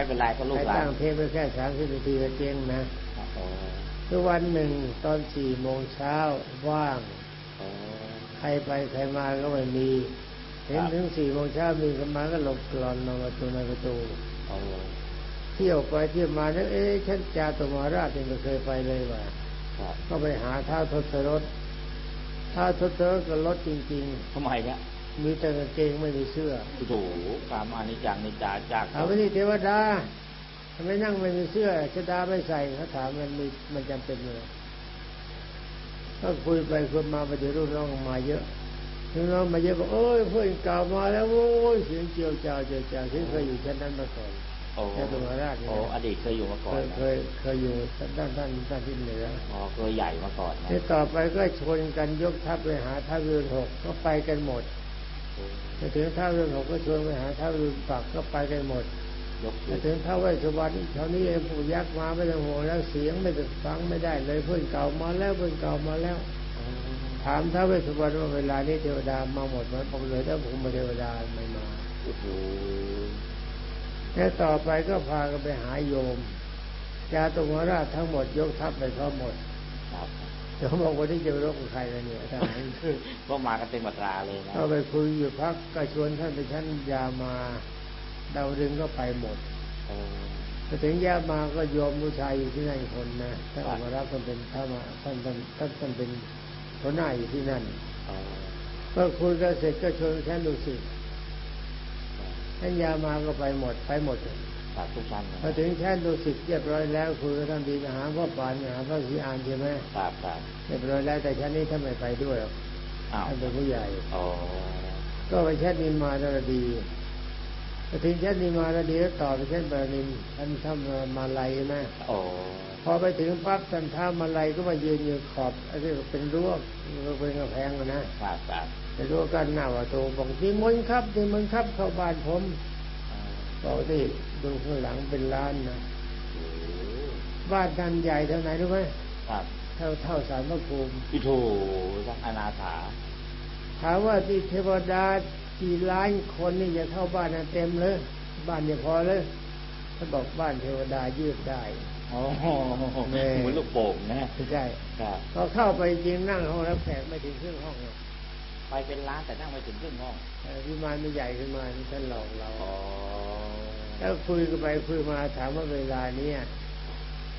ไม่เป็นไรก็ลูกให้หลานตั้งเทปไปแค่สามสิบนาทีก็เจ๊งนะโอ้คือวันหนึ่งตอนสี่โมงเช้าว่างโอ้ใครไปใครมาก็ไม่มีเห็นถึงสี่โมงเช้ามีกันมาก็หลบกลอนลงประตูในประตูโอ้เที่ยวไปเที่ยวมาแล้วเอ๊ะฉันจาตุมาราชยังไม่เคยไปเลยว่ะครับก็ไปหาท้าวทศรถท้าวทศรถก็รถจริงทำไมเนี่ยๆ มีแต่กางเกงไม่มีเสื้อโอ้โหกามอานิจังนิจาจากถามว่านี่เทวดาทำไมนั่งไม่มีเสื้อชะดาไม่ใส่เขาถามมันมีมันจำเป็นเลยก็คุยไปคุยมาไปเดี๋ยวรุ่นน้องมาเยอะรุ่นน้องมาเยอะบอกโอ้ยเพื่อนเก่ามาแล้วโอ้ยเสียงเจียวจ้าวเจียวจ้าวที่เคยอยู่ชั้นนั้นมาก่อนโอ้แค่ตัวราชเนี่ยโอ้อดีตเคยอยู่มาก่เคอนยนะเคยเคยอยู่ด้านด้านด้านที่เหนืออ๋อเคยใหญ่มาก่อนนะที่ต่อไปก็ชวนกันยกทัพไปหาท้าวเรือนหกก็ไปกันหมดโอ้ ไปถึงท้าวเรือนหกก็ชวนไปหาท้าวเรือนปักก็ไปกันหมดยกไปขึ้นถึงท้าวเวสสุวรรณแถวนี้เองปู่ยักษ์มาไม่ต้องห่วงแล้วเสียงไม่ต้องฟังไม่ได้เลยเพื่อนเก่ามาแล้วเพื่อนเก่ามาแล้ว ถามท้าวเวสสุวรรณว่าเวลานี้เทวดามาหมดไหมบอกเลยถ้าผมมาเทวดาไม่มาโอ้โหแล้วต่อไปก็พากันไปหาโยมจาตุมาราชทั้งหมดยกทัพไปเขาหมด ครับเดี๋ยวบอกวันนี้จะไปรบกับใครแล้วเนี่ยท่านก็มากันเต็มบัตราเลยนะก็ไปคุยอยู่พักก็ชวนท่านไปชั้นยามาดาวดึงก็ไปหมดโอ้พอถึงยามาก็โยมผู้ชายอยู่ที่นั่นอีกคนนะท่านอมรักษ์ท่านเป็นท่านมาท่านท่านท่านท่านเป็นหัวหน้าอยู่ที่นั่นโอ้ก็คุยกันเสร็จก็ชวนชั้นดูสิท่านยามาก็ไปหมดไปหมดตัด ทุกชั้นนะพอถึงชั้นดูสิเรียบร้อยแล้วคุยกับท่านดีนะหาพ่อปานหาพระศรีอานใช่ไหมครับครับเรียบร้อยแล้วแต่ชั้นนี้ท่านไม่ไปด้วยหรอกอ้าวท่านเป็นผู้ใหญ่โอ้ก็ไปชั้นนิมมารดีพอถึงชั้นนิมมารดีแล้วต่อไปชั้นบารนินท่านทำมาลัยใช่ไหมโอ้พอไปถึงปั๊บท่านท้ามาลัยก็มายืนอยู่ขอบไอ้ที่เป็นรั้วเป็นกระแพงอะนะครับครับเป็นรั้วกั้นหน้าประตูบอกที่มนต์ครับที่มนต์ครับเข้าบ้านผม บอกที่ดูข้างหลังเป็นร้านนะโอ้บ้านท่านใหญ่เท่าไหนรู้ไหมครับ เท่าเท่าสารพระภูมิพี่โถทั้งอนาถาถามว่าที่เทวดากี่ล้านคนนี่จะเข้าบ้านนั้นเต็มเลย บ้านเนี่ยพอเลยถ้าบอกบ้านเทวดายืดได้โอ้โหแม่เหมือนลูกโป่งนะไม่ใช่ครับพอเข้าไปจริงนั่งห้องรับแขกไม่ถึงครึ่งห้องหรอก ไปเป็นร้านแต่นั่งไม่ถึงครึ่งห้องแต่วิมานมันใหญ่ขึ้นมานี่ท่านหลอกเราอ๋อแล้วคุยกันไปคุยมาถามว่าเวลาเนี้ย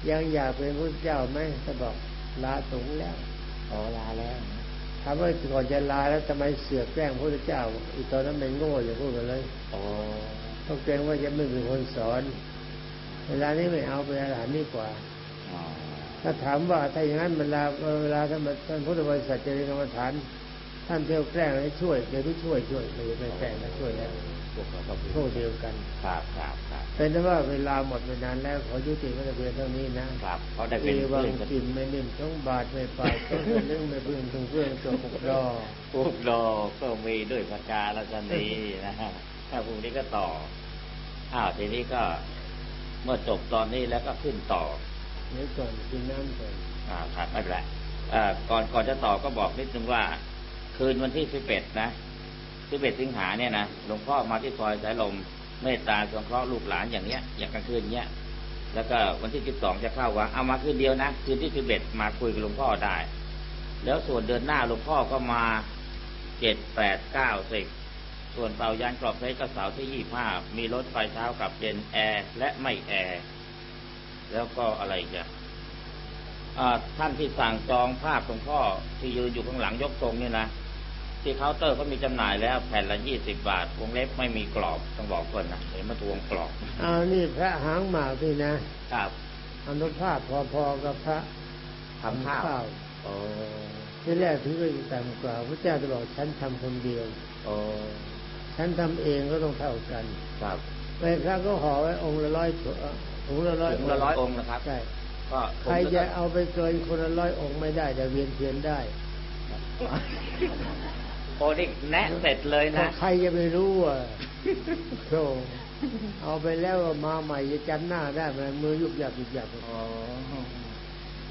ยังอยากเป็นพระเจ้าไหมก็บอกลาสงฆ์แล้วอ๋อลาแล้วถามว่าก่อนจะลาแล้วทำไมเสือกแกล้งพระเจ้า อีกตอนนั้นเป็นโง่อย่าพูดกันเลยอ๋อต้องเกรงว่าจะไม่มีคนสอน เวลานี้ไม่เอาเป็นอาหารนี่กว่าอ๋อถ้าถามว่าถ้าอย่างนั้นเวลาเวลาท่านท่านพุทธบริษัทเจริญกรรมฐาน ท่านเที่ยวแกล้งให้ช่วยเดี๋ยวที่ช่วยช่วยไม่ไม่แกล้งนะช่วยแล้วพวกเราก็พวกเดียวกันครับครับครับเป็นแต่ว่าเวลาหมดไปนานแล้วขอยุติไว้แต่เพียงเท่านี้นะครับเขาได้เป็นเอวังเพื่อนกันกินไม่นิ่มต้องบาดไม่ปาดต้องเรื่องไม่เบื่อถึงเพื่อนตัวปกรอพวกเราก็มีด้วยประกาศชนีนะฮะถ้าพรุ่งนี้ก็ต่ออ้าวทีนี้ก็เมื่อจบตอนนี้แล้วก็ขึ้นต่อเดี๋ยวก่อนกินน้ำก่อนอ่าครับไม่เป็นไรอ่าก่อนก่อนจะต่อก็บอกนิดนึงว่า คืนวันที่สิบเอ็ดนะสิบเอ็ดสิงหาเนี่ยนะหลวงพ่อมาที่ซอยสายลมเมตตาสงเคราะห์ลูกหลานอย่างเนี้ย อย่างกลางคืนเนี้ยแล้วก็วันที่สิบสองจะเข้าวังเอามาคืนเดียวนะคืนที่สิบเอ็ดมาคุยกับหลวงพ่อได้ แล้วส่วนเดือนหน้าหลวงพ่อก็มาเจ็ดแปดเก้าสิบส่วนเตายานกรอบเพชรก็เสาที่ยี่ห้ามีรถไฟเช้ากับเย็นแอร์และไม่แอร์แล้วก็อะไรอย่าท่านที่สั่งจองภาพหลวงพ่อที่ยืนอยู่ข้างหลังยกทรงเนี่ยนะ ที่เคาน์เตอร์ก็มีจำหน่ายแล้วแผ่นละยี่สิบบาทวงเล็บไม่มีกรอบต้องบอกคนนะเห็นมาทวงกรอบเอานี่พระหางหมากนี่นะครับอนุภาพพอๆกับพระทำข้าวข้าวโอ้ที่แรกถึงก็ต่ำกว่าพระเจ้าจะบอกฉันทำคนเดียวโอ้ฉันทำเองก็ต้องเท่ากัน ครับไปพระก็ห่อไว้องค์ละร้อยถุงถุงละร้อยถุงละร้อยองค์นะครับใช่ก็ใครจะเอาไปเกินคนละร้อยองค์ไม่ได้แต่เวียนเทียนได้ โอ้นี่แนะเสร็จเลยนะ ใครจะไปรู้อะโธ่เอาไปแล้วมาใหม่จะจำหน้าได้ไหมมือยุบยับยุบยับอ๋อ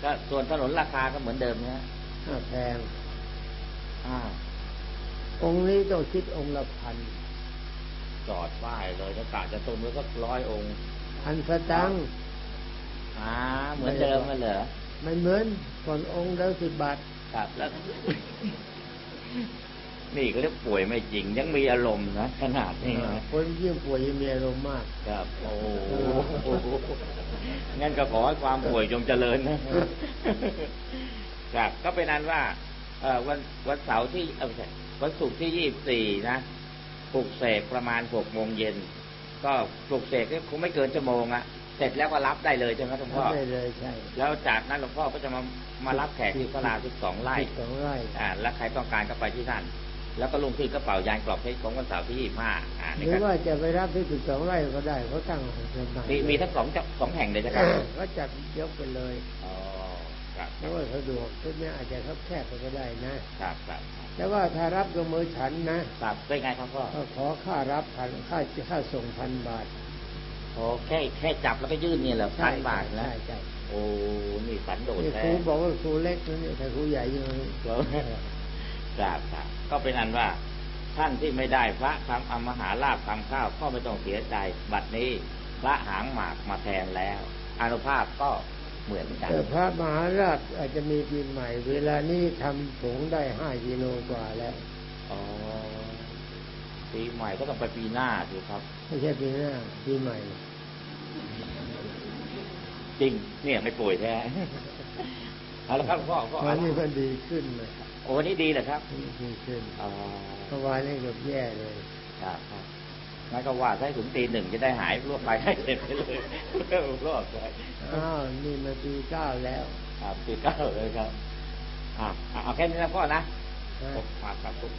ก็ส่วนถนนราคาก็เหมือนเดิมนะอ่าแพงอ้าวองค์นี้ต้องคิดองค์ละพันจอดไหว้เลยถ้ากะจะตุนไว้สักร้อยองค์อพันสตังค์อ่าเหมือนเดิมกันเหรอไม่เหมือนก่อนองค์แล้วสิบบาทครับแล้ว นี่ก็เรียกป่วยไม่จริง ยังมีอารมณ์นะขนาดนี้นะคนยิ่งป่วยยิ่งมีอารมณ์มากครับ โอ้โหงั้นก็ขอให้ความป่วยจงเจริญนะครับก็เป็นนั้นว่าเอ่อวันวันเสาร์ที่เออไม่ใช่วันศุกร์ที่ยี่สี่นะปลุกเสกประมาณหกโมงเย็น ก็ปลุกเสกเนี่ยคงไม่เกินชั่วโมงอะเสร็จแล้วก็รับได้เลยใช่ไหมหลวงพ่อได้เลยใช่แล้วจากนั้นหลวงพ่อก็จะมามารับแขกที่พระราสิบสองไร่สิบสองไร่อ่า แล้วใครต้องการก็ไปที่นั่น แล้วก็ลุงที่กระเป๋ายานกรอบเพชรของวันเสาร์ที่ยี่ห้าอ่าหนี่รือก็ว่าจะไปรับที่สิบสองไร่ก็ได้เขาตั้งเป็นใหม่มีมีทั้งสองจังสองแห่งเลยนะครับก็จัดยกไปเลยอ๋อครับเพราะว่าสะดวกชุดนี้อาจจะคับแคบไปก็ได้นะครับครับแต่ว่าถ้ารับกับมือฉันนะครับเป็นไงครับพ่อก็ขอค่ารับพันค่าค่าส่งพันบาทโอ้แค่แค่จับแล้วก็ยื่นเนี่ยเหรอพันบาทนะใช่ใช่โอ้นี่สันโดษนี่แท้ครูบอกว่าครูเล็กนะนี่แต่ครูใหญ่ยัง ครับครับก็เป็นอันว่าท่านที่ไม่ได้พระทำอมหาลาภทำข้าวก็ไม่ต้องเสียใจ บัดนี้พระหางหมากมาแทนแล้วอานุภาพก็เหมือนกันแต่พระมหาราชอาจจะมีปีใหม่ เวลานี้ทำผงได้ห้ากิโลกว่าแล้วอ๋อปีใหม่ก็ต้องไปปีหน้าสิครับ ไม่ใช่ปีหน้า ปีใหม่ จริง เนี่ยไม่ป่วยแท้เอาละครับพ่อพ่อตอนนี้มันดีขึ้นเลยโอ้ วันนี้ดีเหรอครับดีขึ้นอ๋อเมื่อวานนี้เกือบแย่เลยครับครับงั้นก็ว่าให้ถึงตีหนึ่งจะได้หายรวดไปให้เสร็จไปเลยเร็วรอดไปอ้าวนี่มาปีเก้าแล้ว ครับตีเก้าเลยครับอ่าเอาแค่นี้นะพ่อนะนะผมมาครับทุก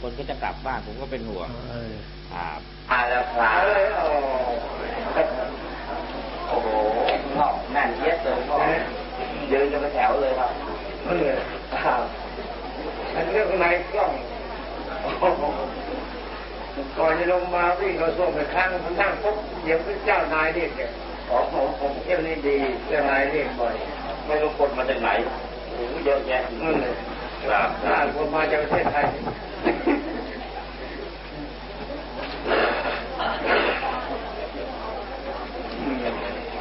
คนก็จะกลับบ้านผมก็เป็นห่วงเออครับอาละครับโอ้โหงอกแน่นเย็ดเลยพ่อยืนกันเป็นแถวเลยครับเออครับอันเรื่องในกล้องก่อนจะลงมาวิ่งเขาส่งไปข้างนั่งปุ๊บเดี๋ยวพระเจ้านายเรียกเนี่ยอ๋อผมผมเที่ยวนี้ดีเจ้านายเรียกบ่อยไม่รู้คนมาจากไหนโอ้โหเยอะแยะนั่นเลยครับถ้าคนมาจากประเทศไทย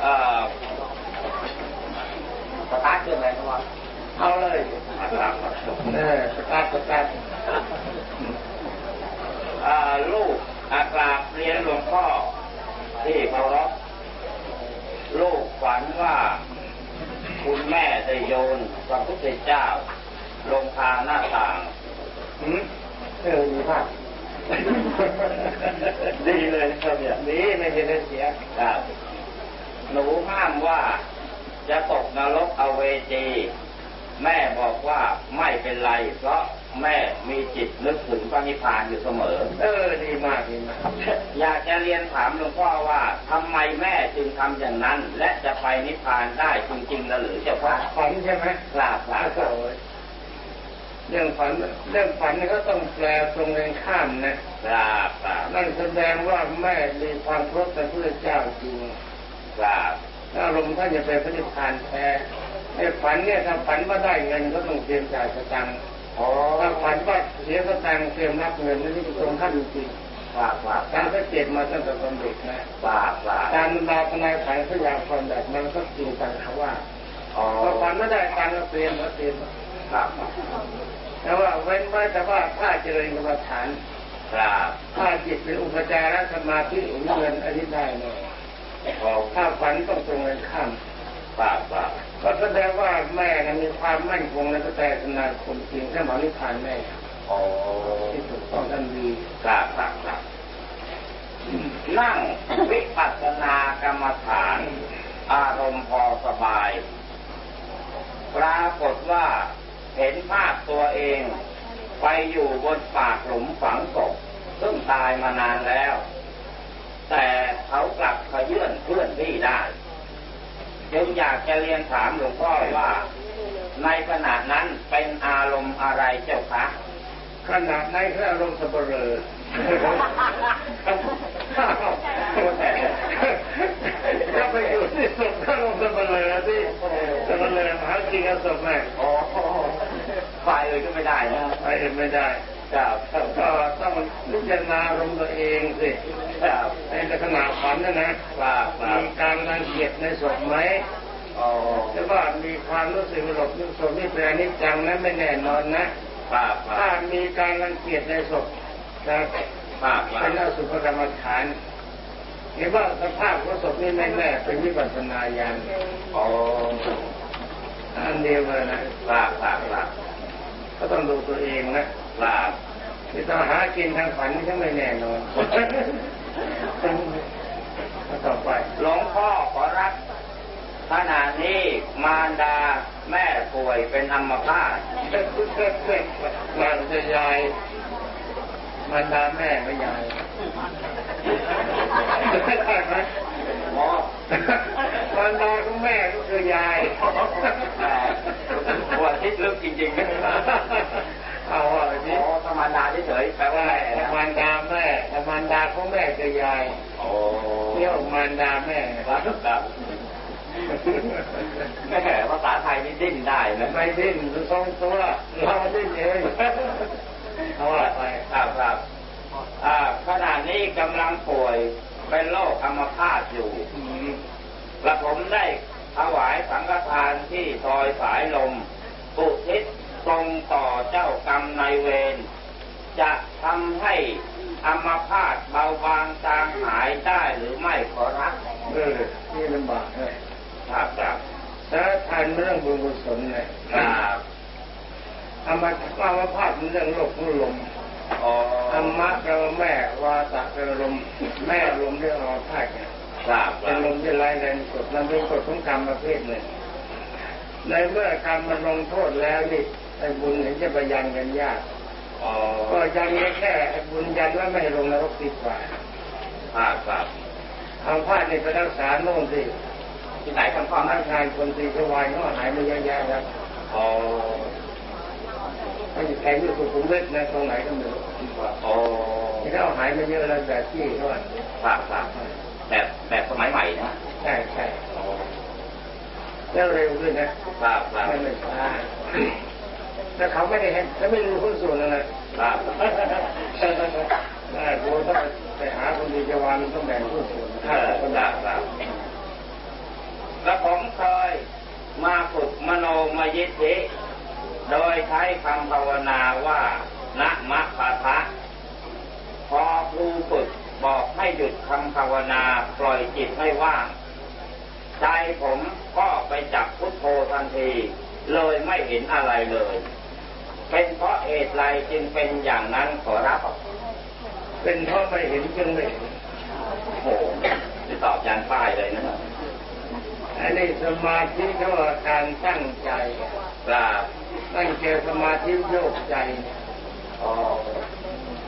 เอ่อสตาร์ทเครื่องอะไรครับว่า เอาเลย ครับ เออสตาร์ทสตาร์ท อ่าลูกอากราบเรียนหลวงพ่อที่เคารพลูกฝันว่า คุณแม่ได้โยนพระพุทธเจ้า ลงทางหน้าต่าง หืมเออดีมาก ดีเลยครับเนี่ย ดีไม่เห็นได้เสีย ครับ หนูห้ามว่าจะตกนรกอเวจี แม่บอกว่าไม่เป็นไร เพราะแม่มีจิตนึกถึงพระนิพพานอยู่เสมอ เออดีมากดีมาก อยากจะ เรียนถามหลวงพ่อว่าทำไมแม่จึงทำอย่างนั้น และจะไปนิพพานได้จริงๆนะหรือเจ้าค่ะฝันใช่ไหมกราบกราบโอ้โหเรื่องฝันเรื่องฝันนี่ก็ต้องแปลตรงกันข้ามนะกราบนั่นแสดงว่าแม่มีความเคารพในพระเจ้าจริงกราบถ้าอารมณ์ท่านจะเป็นพระนิพพานแท้ไอ้ฝันเนี่ยถ้าฝันว่าได้เงินก็ต้องเตรียมจ่ายสตังค์ถ้าฝันว่าเสียสตังค์เตรียมรับเงินนั่นนี่ตรงท่านจริง กราบกราบๆการสังเกตมาตั้งแต่ตอนเด็กนะกราบกราบการบรรดาทนายขายพยากรณ์แบบนั้นก็จริงตังเขาว่าอ๋อพอฝันไม่ได้ตังค์ก็เตรียมก็เตรียมกราบแต่ว่าเว้นไว้แต่ว่าถ้าเจริญกรรมฐานกราบถ้าจิตเป็นอุปจารสมาธิหรือเงินอันนี้ได้เลยอ๋อถ้าฝันต้องตรงกันข้ามกราบกราบก็แสดงว่าแม่นั้นมีความมั่นคงในพระแต่สนาคมจริงถ้าหมอนิพพานแม่อ๋อ ที่ถูกต้องท่านดีกราบกราบกราบนั่งวิปัสสนากรรมฐาน อารมณ์พอสบาย ปรากฏว่าเห็นภาพตัวเอง ไปอยู่บนปากหลุมฝังศพซึ่งตายมานานแล้ว แต่เขากลับขยื่นเคลื่อนที่ได้จึงอยากจะเรียนถามหลวงพ่อว่า ในขณะนั้นเป็นอารมณ์อะไรเจ้าคะ ขนาดในนคืออารมณ์สับเปลือถ้าไปอยู่ที่ศพก็อารมณ์สับเปลือที่สับเปลือหาจริงกับศพแม่อ๋อฝ่ายอื่นก็ไม่ได้นะไปเห็นไม่ได้ครับก็ต้องพิจารณาอารมณ์ตัวเองสิคครับในลักษณะฝันนะนะครับครับมีการรังเกียจในศพไหมอ๋อหรือว่ามีความรู้สึกหลบนึกศพนี่เป็นอนิจจังนะไม่แน่นอนนะ ครับคถ้ารับมีการรังเกียจในศพนะครับครัเป็นบอสุภกรรมฐานเห็นว่าสภาพของศพนี่ไม่แน่เป็นวิปัสสนาญาณอ๋ออันเดียวกันนะครับครับครับก็ต้องดูตัวเองนะครับที่ต้องหากินทางฝันนี่ก็ไม่แน่นอนต่อไปหลวงพ่อขอรับ ขณะนี้มารดาแม่ป่วยเป็นอัมพาตเพื่อเพื่อเพื่อมันจะยายมันดาแม่ไม่ยายได้ไหมหมอมันดาของแม่ก็คือยายปวดทิศลึกจริงๆนะเอาว่าไปหมสิอธรรมดาเฉยๆแปลว่าว่าอะไรนะมันดาแม่มันดาของแม่คือยายโอ้เรียกมันดาแม่ครับครับ แม่ภาษาไทยนี่ดิ้นได้นะไม่ดิ้นทรงตัวเราดิ้นเองเอาว่าไปครับครับอ่าขณะนี้กำลังป่วยเป็นโรคอัมพาตอยู่อืมและผมได้ถวายสังฆทานที่ซอยสายลมอุทิศตรงต่อเจ้ากรรมนายเวรจะทำให้อัมพาตเบาบางจางหายได้หรือไม่ขอรับเออนี่ลำบากเลย ครับครับถ้าทานเรื่องบุญกุศลเนี่ยครับธรรมะว่าว่าภาพมันเรื่องโลกของลมอ๋อธรรมะแปลว่าแม่วาตะแปลว่าลมแม่ลมเรื่องอาพาธเนี่ยครับคเป็รันบลมที่ร้ายแรงสุดนั่นเป็นกฎของกรรมประเภทหนึ่งในเมื่อกรรมมันลงโทษแล้วนี่ไอ้บุญเห็นจะไปยันกันยากอ๋อก็ยันแค่ไอ้บุญยันว่าไม่ให้ลงนรกดีกว่าครับครับเอาพาธนี่ไปรักษาโน่นสิ ที่ไหนคำคฟ้อวางมนะร่างายคนตีสวายเขาหายมาเยอะแยะแล้วอ๋อไม่ใช่อยู่สุขุมวิทนะตรงไหนก็ไม่รู้อ๋อที่เขาหายมาเยอะแล้วแต่ที่เขาว่าครับครับแบบแบบสมัยใหม่นะใช่ใช่อ๋อแล้วเร็วด้วยนะครับครับไม่ไม่ช้าแล้วเขาไม่ได้เห็นเขาไม่รู้หุ้นส่วนอะไรครับได้โบต้องไปหาคนดีจวานต้องแบ่งหุ้นส่วนเออครับครับ แล้วผมเคยมาฝึกมโนมยิทธิ โดยใช้คำภาวนาว่านะมะปะทะพอครูฝึกบอกให้หยุดคำภาวนาปล่อยจิตให้ว่าง ใจผมก็ไปจับพุทโธทันที เลยไม่เห็นอะไรเลย เป็นเพราะเหตุไรจึงเป็นอย่างนั้นขอรับ เป็นเพราะไม่เห็นจึงไม่โอ้โหตอบยานป้ายเลยนะ อันนี้สมาธิเขาว่าการตั้งใจกราบตั้งใจสมาธิโยกใจเนี่ยอ๋อ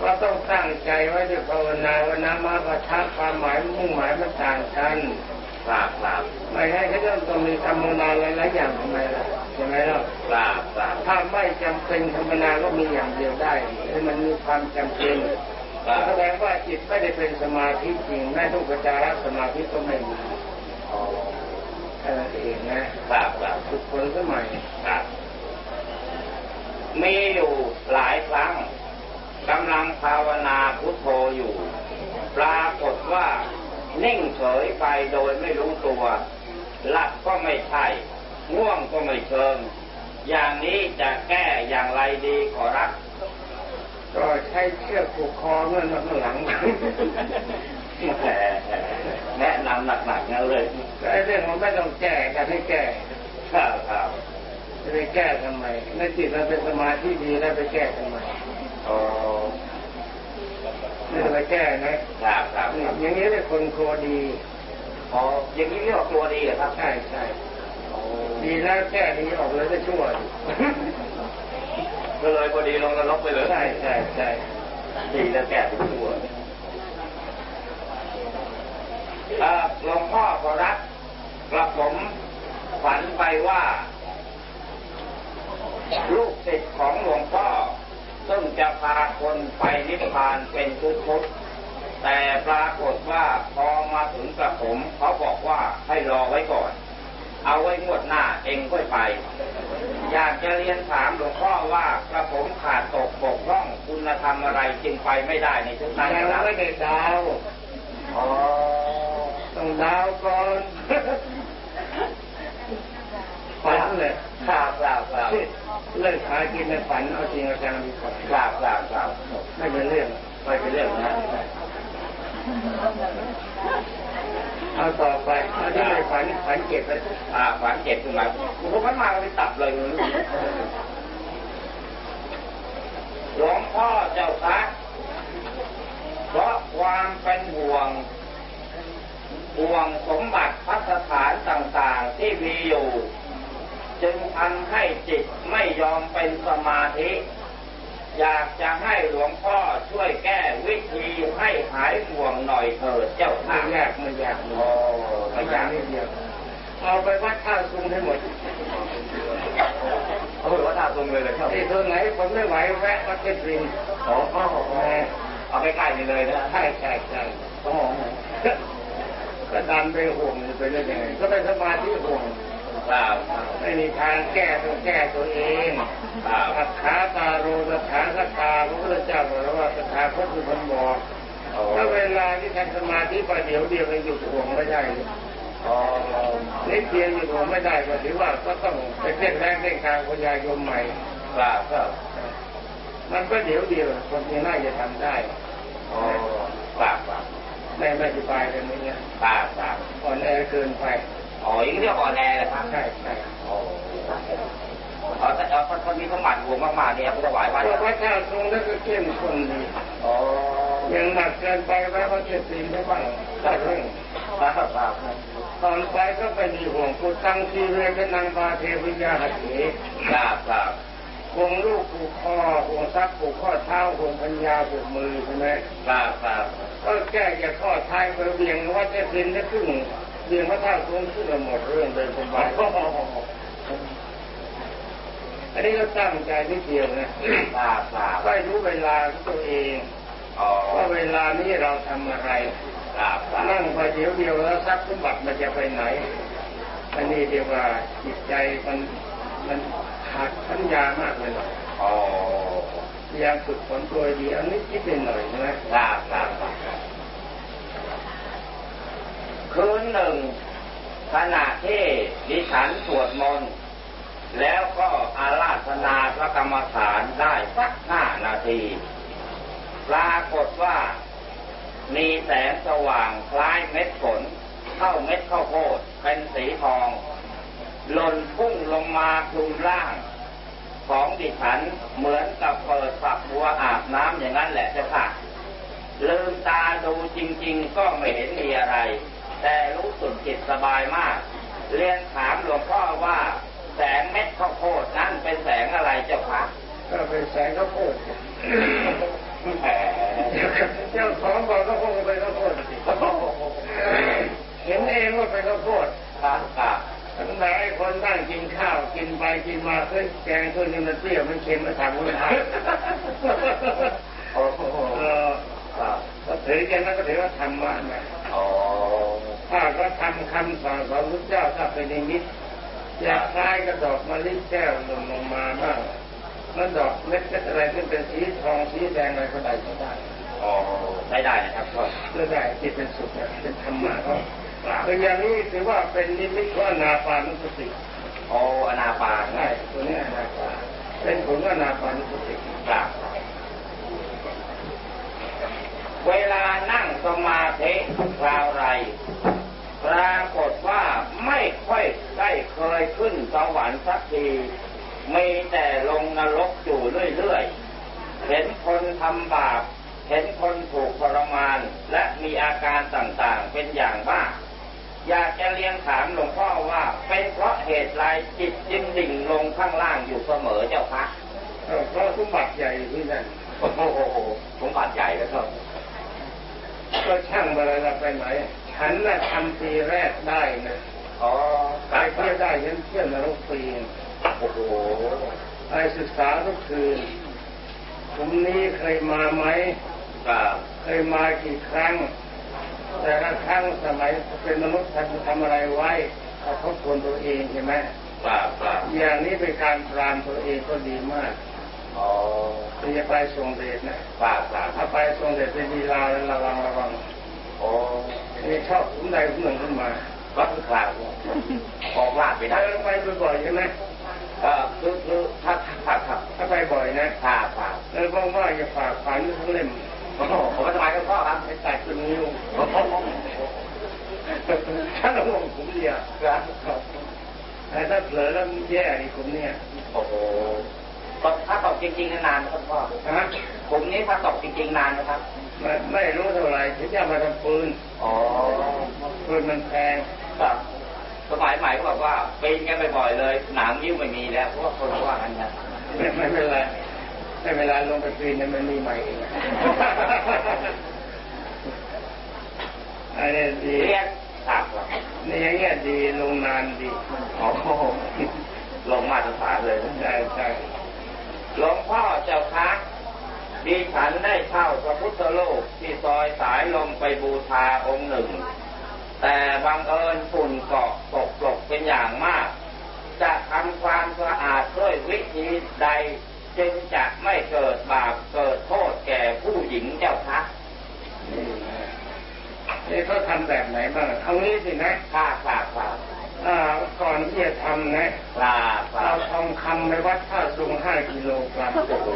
ก็ต้องตั้งใจไว้ด้วยภาวนาว่านามาปะทะความหมายมุ่งหมายมันต่างกันกราบกราบไม่ใช่แค่ต้องต้องมีคำภาวนาหลายๆอย่างทำไมล่ะใช่ไหมล่ะกราบกราบถ้าไม่จำเป็นธรรมนาก็มีอย่างเดียวได้คือมันมีความจำเป็นกราบแสดงว่าจิตไม่ได้เป็นสมาธิจริงแม้ทุกขจาระสมาธิก็ไม่มี่นั้นเองนะกราบกราบทุกคนสมัยครับมีอยู่หลายครั้งกำลังภาวนาพุทโธอยู่ ปรากฏว่านิ่งเฉยไปโดยไม่รู้ตัวหลับก็ไม่ใช่ง่วงก็ไม่เชิง อย่างนี้จะแก้อย่างไรดีขอรับก็ใช้เชือกผูกคอเมื่อมาข้างหลัง แมแนะนำหนักๆนั่นเลยเรื่องมันไม่ต้องแก้กันให้แก้ครับครับจะไปแก้ทำไมในจิตเราเป็นสมาธิดีแล้วไปแก้ทำไมอ๋อไม่ไปแก้นะครับครับอย่างนี้เป็นคนโคดีอ๋ออย่างนี้เรียกว่าตัวดีเหรอครับใช่ใช่ดีแล้วแก้ดีออกเลยจะชั่วก็เลยพอดีลงนรกไปเลยใช่ใช่ใช่ดีแล้วแก้ชั่ว หลวงพ่อขอรับกระผมฝันไปว่า ลูกศิษย์ของหลวงพ่อ ซึ่งจะพาคนไปนิพพานเป็นชุดๆแต่ปรากฏว่าพอมาถึงกระผมเขาบอกว่าให้รอไว้ก่อน เอาไว้งวดหน้าเองค่อยไป อยากจะเรียนถามหลวงพ่อว่ากระผมขาดตกบกพร่องคุณธรรมอะไรจึงไปไม่ได้ในชุดนั้นยังครับไม่ได้ดาวอ๋อ ต้องดาวก่อนฝันเลยครับครับครับเลิกหากินในฝันเอาจริงเอาจังดีกว่าครับครับครับไม่เป็นเรื่องไม่เป็นเรื่องนะเอาต่อไปเอาที่ไม่ฝันฝันเก็บไปอ่าฝันเจ็บขึ้นมาผมก็มาก็ไปตับเลยหลวงพ่อเจ้าคะเพราะความเป็นห่วง ห่วงสมบัติพัฒฐานต่างๆที่มีอยู่ จึงทำให้จิตไม่ยอมเป็นสมาธิ อยากจะให้หลวงพ่อช่วยแก้วิธีให้หายห่วงหน่อยเถิดเจ้าไม่ค่ะยากไม่ยากโอ้ไม่ยากนิดเดียวเอาไปวัดท่าซุงให้หมดเขาบอกว่าท่าตรงเลยเลยครับที่ตรงไหนผมไม่ไหวแวะวัดเทพรินโอ้โหเอาใกล้ๆนี่เลยนะใช่ใช่ใช่โอ้โห ก็ดันไปห่วงไปได้ยังไงก็เป็นสมาธิห่วงครับไม่มีทางแก้ต้องแก้ตัวเองครับอัคขาตาโรสถานสตาพระพุทธเจ้าบอกว่าสถาคตคือคนบอกโอ้ถ้าเวลาที่ทำสมาธิประเดี๋ยวเดียวมันหยุดห่วงไม่ได้เลยโอ้นิดเดียวหยุดห่วงไม่ได้ก็ถือว่าก็ต้องไปเต้นแรงเต้นกลางพยายมใหม่ครับครับมันก็เดี๋ยวเดียวคนที่น่าจะทำได้โอ้ครับครับ ไม่ไม่สบายกันนี้เนี่ยครับครับอ่อนแอเกินไปอ๋ออย่างนี้เรียกอ่อนแอเลยครับใช่ใช่โอ้เอาแต่เอาคนมีสมบัติห่วงมากๆเนี่ยถวายวัดพวกพระเจ้าทรงแล้วก็เข้มข้นดีโอ้ยังหนักเกินไปแม้ว่าเจ็ดสีไม่บ้างได้เร่งครับครับตอนไปก็ไปมีห่วงกูตั้งทีเวเป็นนางบาเทวิยาหัตถีครับครับ ห่วงลูกผูกคอห่วงทรัพย์ผูกข้อเท้าห่วงปัญญาผูกมือใช่ไหมครับครับก็แก้จากข้อท้ายไปเบี่ยงว่าจะสินได้ครึ่งเบี่ยงพระเท่าทรงขึ้นหมดเรื่องเลยสบายอันนี้ก็ตั้งใจนิดเดียวนะครับครับก็รู้เวลาของตัวเองอ๋อว่าเวลานี้เราทำอะไรครับครับนั่งไปเดี๋ยวเดียวแล้วทรัพย์สมบัติมันจะไปไหนอันนี้เรียกว่าจิตใจมัน มันขาดปัญญามากเลยหรอกอ๋อพยายามฝึกฝนตัวดีอันนี้คิดเป็นหน่อยใช่ไหมครับครับคืนหนึ่งขณะที่ดิฉันสวดมนต์แล้วก็อาราธนาพระกรรมฐานได้สักห้านาที ปรากฏว่า มีแสงสว่างคล้ายเม็ดฝนเข้าเม็ดข้าวโพดเป็นสีทอง หล่นพุ่งลงมาคลุมร่าง ของดิฉันเหมือนกับเปิดฝักบัวอาบน้ำอย่างนั้นแหละเจ้าค่ะลืมตาดูจริง ๆ ก็ไม่เห็นมีอะไร แต่รู้สึกจิตสบายมาก เรียนถามหลวงพ่อว่า แสงเม็ดข้าวโพดนั้นเป็นแสงอะไรเจ้าค่ะก็เป็นแสงข้าวโพดแหมเจ้าของบอกข้าวโพดก็เป็นข้าวโพดสิเห็นเองว่าเป็นข้าวโพดครับครับ ทั้งหลายคนนั่งกินข้าว กินไปกินมาเฮ้ยแกงตัวนี้มันเปรี้ยวมันเค็มมันทำมันทำโอ้โหเออครับก็ถือกันแล้วก็ถือว่าธรรมะนะอ๋อถ้าก็ทำคำสอนของพระเจ้าถ้าเป็นนิมิตอยากคล้ายกระดอกมะลิแก้วหล่นลงมาบ้างมันดอกเล็กๆอะไรที่เป็นสีทองสีแดงอะไรก็ได้ก็ได้อ๋อได้ได้นะครับก็เพื่อได้จิตเป็นสุขนะเป็นธรรมะ เขาคืออย่างนี้ถือว่าเป็นนิมิตของอนาปานุสติโอ้อนาปานใช่ตัวนี้อนาปาเป็นผลของอนาปานุสติครับเวลานั่งสมาธิคราวไรปรากฏว่าไม่ค่อยได้เคยขึ้นสวรรค์สักทีมีแต่ลงนรกอยู่เรื่อยๆ เห็นคนทำบาป เห็นคนถูกทรมาน และมีอาการต่างๆ เป็นอย่างมาก อยากจะเรียนถามหลวงพ่อว่า เป็นเพราะเหตุไรจิตจึงดิ่งลงข้างล่างอยู่เสมอเจ้าคะเออเพราะสมบัติใหญ่อยู่ที่นั่นโอ้โหผมบาดใหญ่แล้วครับก็ช่างเวลาเราไปไหนฉันน่ะทำปีแรกได้นะอ๋อไปเที่ยวได้ฉันเที่ยวนรกปีนโอ้โหไปศึกษาทุกคืนผมนี้เคยมาไหมครับเคยมากี่ครั้ง แต่ละครั้งสมัยเป็นมนุษย์ทำทำอะไรไว้เขาทบทวนตัวเองใช่ไหมครับครับอย่างนี้เป็นการปรามตัวเองก็ดีมากอ๋อที่จะไปทรงเดชนะครับครับถ้าไปทรงเดชเป็นดีลาแล้วระวังระวังโอ้นี่ชอบขุมใดขุมหนึ่งขึ้นมาก็คือคลาวออกลาดไปไปได้ไปบ่อยๆใช่ไหมเออคือคือถ้าถ้าถ้าถ้าไปบ่อยนะถ้าถ้าแล้วว่างๆจะฝากฝันทั้งเล่ม โอ้โหผมว่าทำไมครับพ่อครับไปตัดตัวนิ้วโอ้โหถ้าเราลงขุมเดียวครับแต่ถ้าเผลอแล้วแย่อีกขุมเนี่ย โอ้โหถ้าตกจริงๆนานไหมครับพ่อฮะผมนี้ถ้าตกจริงๆนานนะครับ ไม่ไม่รู้เท่าไหร่ถึงจะมาทำปืน อ๋อ ปืนมันแพงครับสมัยใหม่ก็บอกว่าปีนกันบ่อยๆเลย หนามยิ้วไม่มีแล้วเพราะว่าคนว่ากันนะไม่ไม่เป็นไร ไม่เวลาลงไปปีนเนี่ยมันมีใหม่เองอันนี้ดีเรียนครับครับนี่อย่างเงี้ยดีลงนานดีโอ้โหลงมาตรฐานเลยนะใช่ใช่หลวงพ่อเจ้าคะดิฉันได้เช่าพระพุทธรูปที่ซอยสายลมไปบูชาองค์หนึ่ง แต่บังเอิญฝุ่นเกาะตกปลกเป็นอย่างมาก จะทำความสะอาดด้วยวิธีใด จึงจะไม่เกิดบาปเกิดโทษแก่ผู้หญิงเจ้าคะนี่เขาทำแบบไหนบ้างเอางี้สินะข้าข้าข้าอ่าก่อนที่จะทำนะคราคราเอาทองคำไปวัดท่าสูงห้ากิโลกรัมโอ้โห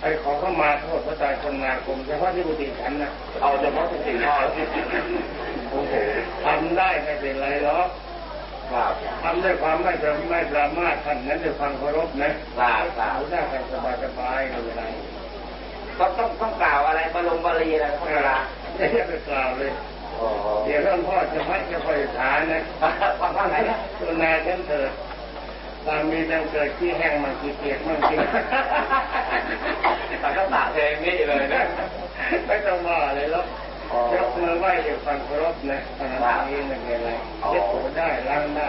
ไปขอเข้ามาโทษพระตายคนงานกรมเฉพาะที่บุตรฉันนะเอาเฉพาะสิ่งที่พ่อโอ้โหทำได้ไม่เป็นไรหรอก ครับทำด้วยความไม่ประไม่ประมาทท่านนั้นด้วยความเคารพนะครับครับเอาได้กันสบายสบายๆไม่เป็นไรก็ต้องต้องกล่าวอะไรบรมบาลีอะไรพระเวลาไม่ได้ไปกล่าวเลยโอ้โหเดี๋ยวท่านพ่อจะพักจะคอยฐานนะฟังว่าไงนะตัวนาฉันเถิดตามมีดังเกิดที่แห้งมันขี้เกียจมั่งจริงแต่ก็ตาเพลงนี่เลยนะไม่ต้องว่าอะไรหรอกอ๋อ ยกมือไหว้ด้วยความเคารพนะขนาดนี้ไม่เป็นไรเช็ดตัวได้ล้างได้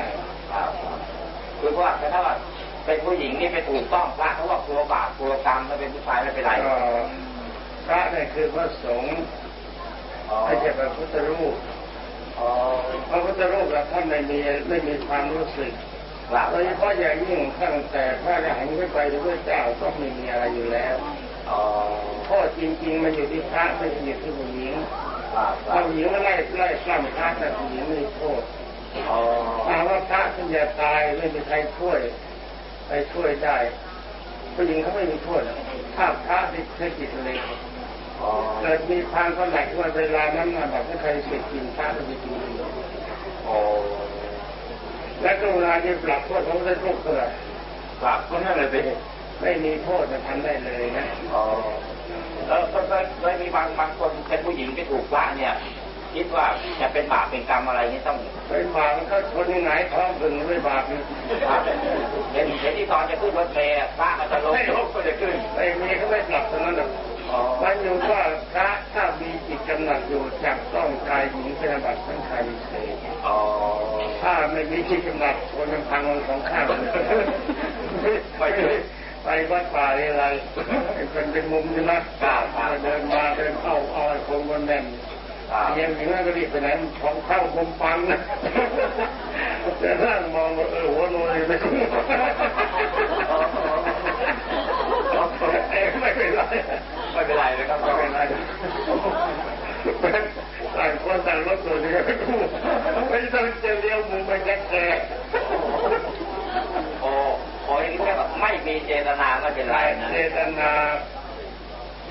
คือว่าถ้าว่าเป็นผู้หญิงนี่ไปถูกต้องพระเขาว่ากลัวบาปกลัวกรรมถ้าเป็นผู้ชายไม่เป็นไรพระนี่คือพระสงฆ์ไม่ใช่พระพุทธรูปพระพุทธรูปเราท่านไม่มีไม่มีความรู้สึกครับโดยเฉพาะอย่างยิ่งตั้งแต่พระอรหันต์ขึ้นไปพระเจ้าก็ไม่มีอะไรอยู่แล้วอ๋อจริง ๆ มันอยู่ที่พระไม่ใช่อยู่ที่ผู้หญิง ครับคผู้รับหญิงมันไล่ไล่กล้ำพระแต่ผู้หญิงไม่โทษอ๋อถ้าว่าพระท่านจะตายไม่มีใครช่วยไปช่วยได้ผู้หญิงเขาไม่มีโทษหรอกถ้าพระที่เคยจิตเลยอ๋อเกิดมีความก็ไหลขึ้นมาเวลานั้นนะแบบไม่เคยเสร็จกินพระจะไปกินอ๋อและก็เวลาที่ปรับโทษเขาได้โทษเท่าไหร่ครับก็นั่นเลยสิไม่มีโทษจะทำได้เลยนะ อ๋อแล้วก็เคยเคยมีบางบางคนเป็นผู้หญิงไปถูกพระเนี่ยคิดว่าจะเป็นบาปเป็นกรรมอะไรนี่ต้องเป็นบาปมันก็ชนยังไงท้องพึงไม่บาปนี่ครับเห็นเห็นที่ตอนจะขึ้นรถเมล์อะพระมันจะลงยกก็จะขึ้นไม่มีเขาไม่ปรับตรงนั้นหรอกอ๋อมันอยู่ว่าพระถ้ามีจิตกำหนัดอยู่จับต้องกายหญิงเป็นอาบัติสังขารเฉยอ๋อถ้าไม่มีจิตกำหนัดคนมันพังมันสองข้างเลยไม่เคย ไปวัดป่าอะไรเป็นเป็นมุมใช่ไหมครับครับเดินมาเดินเข้าเอาไอ้คนบนแน่นครับเยังถึงนั้นก็รีบไปไหนมันของเข้ามุมฟังนะแต่นั่งมองว่าเออหัวโนยไปคุ้มเอ้ยไม่เป็นไรไม่เป็นไรเลยครับไม่เป็นไรต่างคนต่างรถตัวนี้ก็คู่ไม่ต้องเจอเลี้ยวมุมไปแจ๊กแก โอ้โอ้ยางนี้แค่แบบ ไม่มีเจตนาไม่เป็นไรนะเจตนา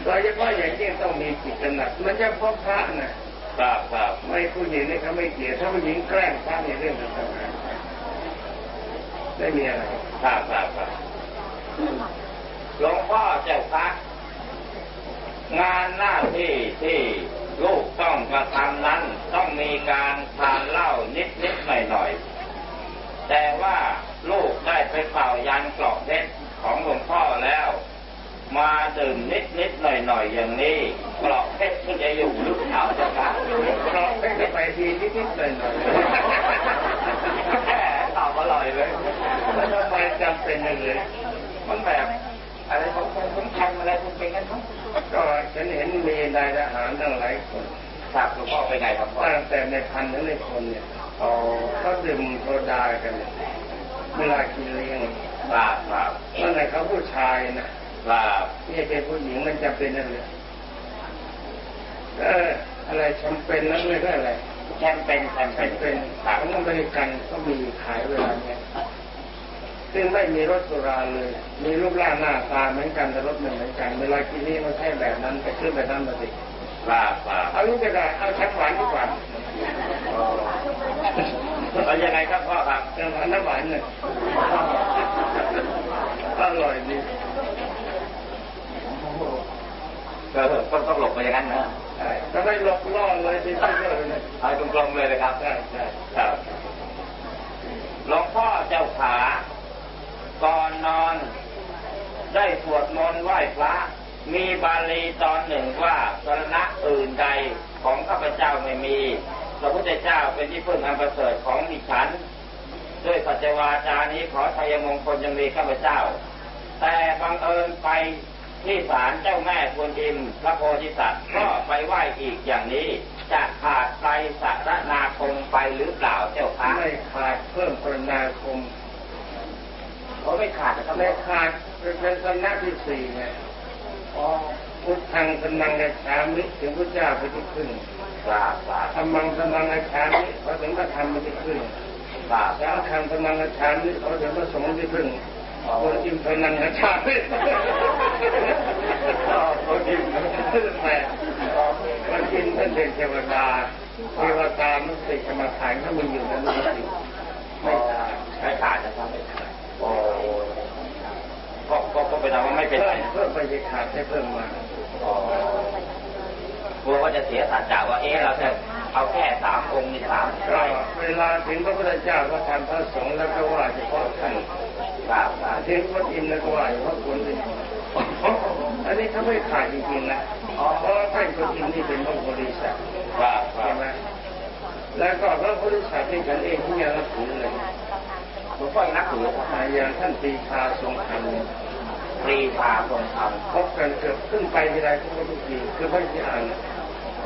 โดยเฉพาะอย่างยิ่งต้องมีจิตกำหนัดมันจะพบพระนะครับครับไม่ผู้หญิงนี่เขาไม่เกลียดถ้าผู้หญิงแกล้งพระในเรื่องต่างๆไม่มีอะไรครับครับครับหลวงพ่อเจ้าพระงานหน้าที่ที่ลูกต้องกระทำนั้นต้องมีการทานเหล้านิดนิดหน่อยหน่อยๆแต่ว่าลูก ได้ไปเป่ายันกรอกเพชรของหลวงพ่อแล้ว มาดื่มนิดนิดหน่อยหน่อยๆอย่างนี้กรอกเพชรก็จะอยู่หรือเปล่าเจ้าค่ะเพราะไม่ได้ไปทีนิดๆหน่อยแค่ตอบอร่อยเลยๆแล้วทำไมจำเป็นอย่างเลยมันแบบอะไรของคนคนแทงอะไรคุณเป็นกันทั้งก็ฉันเห็นมีนายทหารตั้งหลายคนทราบหลวงพ่อไปไงครับพ่อตั้งแต่ในพันถึงในคนเนี่ยอ๋อเขาดื่มโซดากัน เนี่ยเวลากินเลี้ยงทราบทราบเมื่อไหร่เขาผู้ชายนะทราบนี่เป็นผู้หญิงมันจะเป็นอะไรเอออะไรแชมเปญนั้นเรียกว่าอะไรแชมเปญแชมแชเปญมเปญของอเมริกันก็มีขายเวลาเนี้ยซึ่งไม่มีรสสุราเลย มีรูปร่างหน้าตาเหมือนกันแต่รสไม่เหมือนกัน เวลากินนี่มันใช่แบบนั้นไปซื้อแบบนั้นมาสิลาบลาบเอานี้ก็ได้เอาแชมหวานดีกว่า แล้วยังไงครับพ่อครับแชมหวานน้ำหวานเนี่ยอร่อยดีเออต้องต้องหลบไปอย่างนั้นนะใช่ก็ไม่หลอกล่อเลยที่ซื้อเลยเนี่ยเอาตรงๆเลยเลยครับใช่ใช่ครับหลวงพ่อเจ้าขาก่อนนอน ได้สวดมนต์ไหว้พระ มีบาลีตอนหนึ่งว่าสรณะอื่นใดของข้าพเจ้าไม่มี พระพุทธเจ้าเป็นที่พึ่งอันประเสริฐของดิฉัน ด้วยสัจวาจานี้ขอชัยมงคลยังมีข้าพเจ้า แต่บังเอิญไปที่ศาลเจ้าแม่กวนอิมพระโพธิสัตว์ก็ไปไหว้อีกอย่างนี้ จะขาดไปสัรนาคมไปหรือเปล่าเจ้าคะไม่ขาดเพิ่มปรินาคมเขาไม่ขาดนะครับไม่ขาดเป็นสำนักที่สี่เนี่ยอ๋อ พุทธังสนังกระชามิถึงพระเจ้าไปที่ขึ้นทราบทราบธรรมังสนังกระชามิพอถึงพระธรรมไปที่ขึ้นทราบแล้วคำสนังกระชามิพอถึงพระสงฆ์ที่ขึ้นคนอิมสนังกระชามิคนอิมแต่คนอิมท่านเป็นเทวดาเทวดานุสิกรรมฐานถ้ามันอยู่นั้นไม่ติดไม่ขาดไม่ขาดนะครับไม่ขาดโอ้ก็ก็ก็เป็นว่าไม่เป็นเพิ่ไรมเพิ่มไปจะขาดให้เพิ่มมาอ๋อ กลัวว่าจะเสียสัจจะว่าเอ๊ะเราจะเอาแค่สามองค์นี่สามก็เวลาถึงพระพุทธเจ้าก็ทำพระสงฆ์แล้วก็ว่าเฉพาะท่านทราบทราบถึงพระอินทร์แล้วก็ว่าเฉพาะคนอื่นอันนี้เขาไม่ขาดจริงๆนะเพราะท่านคนอินทร์นี่เป็นพระโพธิสัตว์ทราบทราใช่บไหมแล้วก็พระโพธิสัตว์ที่ฉันเองที่ยังนับถือเลยหลวงพ่อยังนับถืออ่าอย่างท่านปีชาทรงธรรม ปรีชาทรงธรรมพบกันเกือบขึ้นไปทีไรทุกทุกทีคือพระที่อ่าน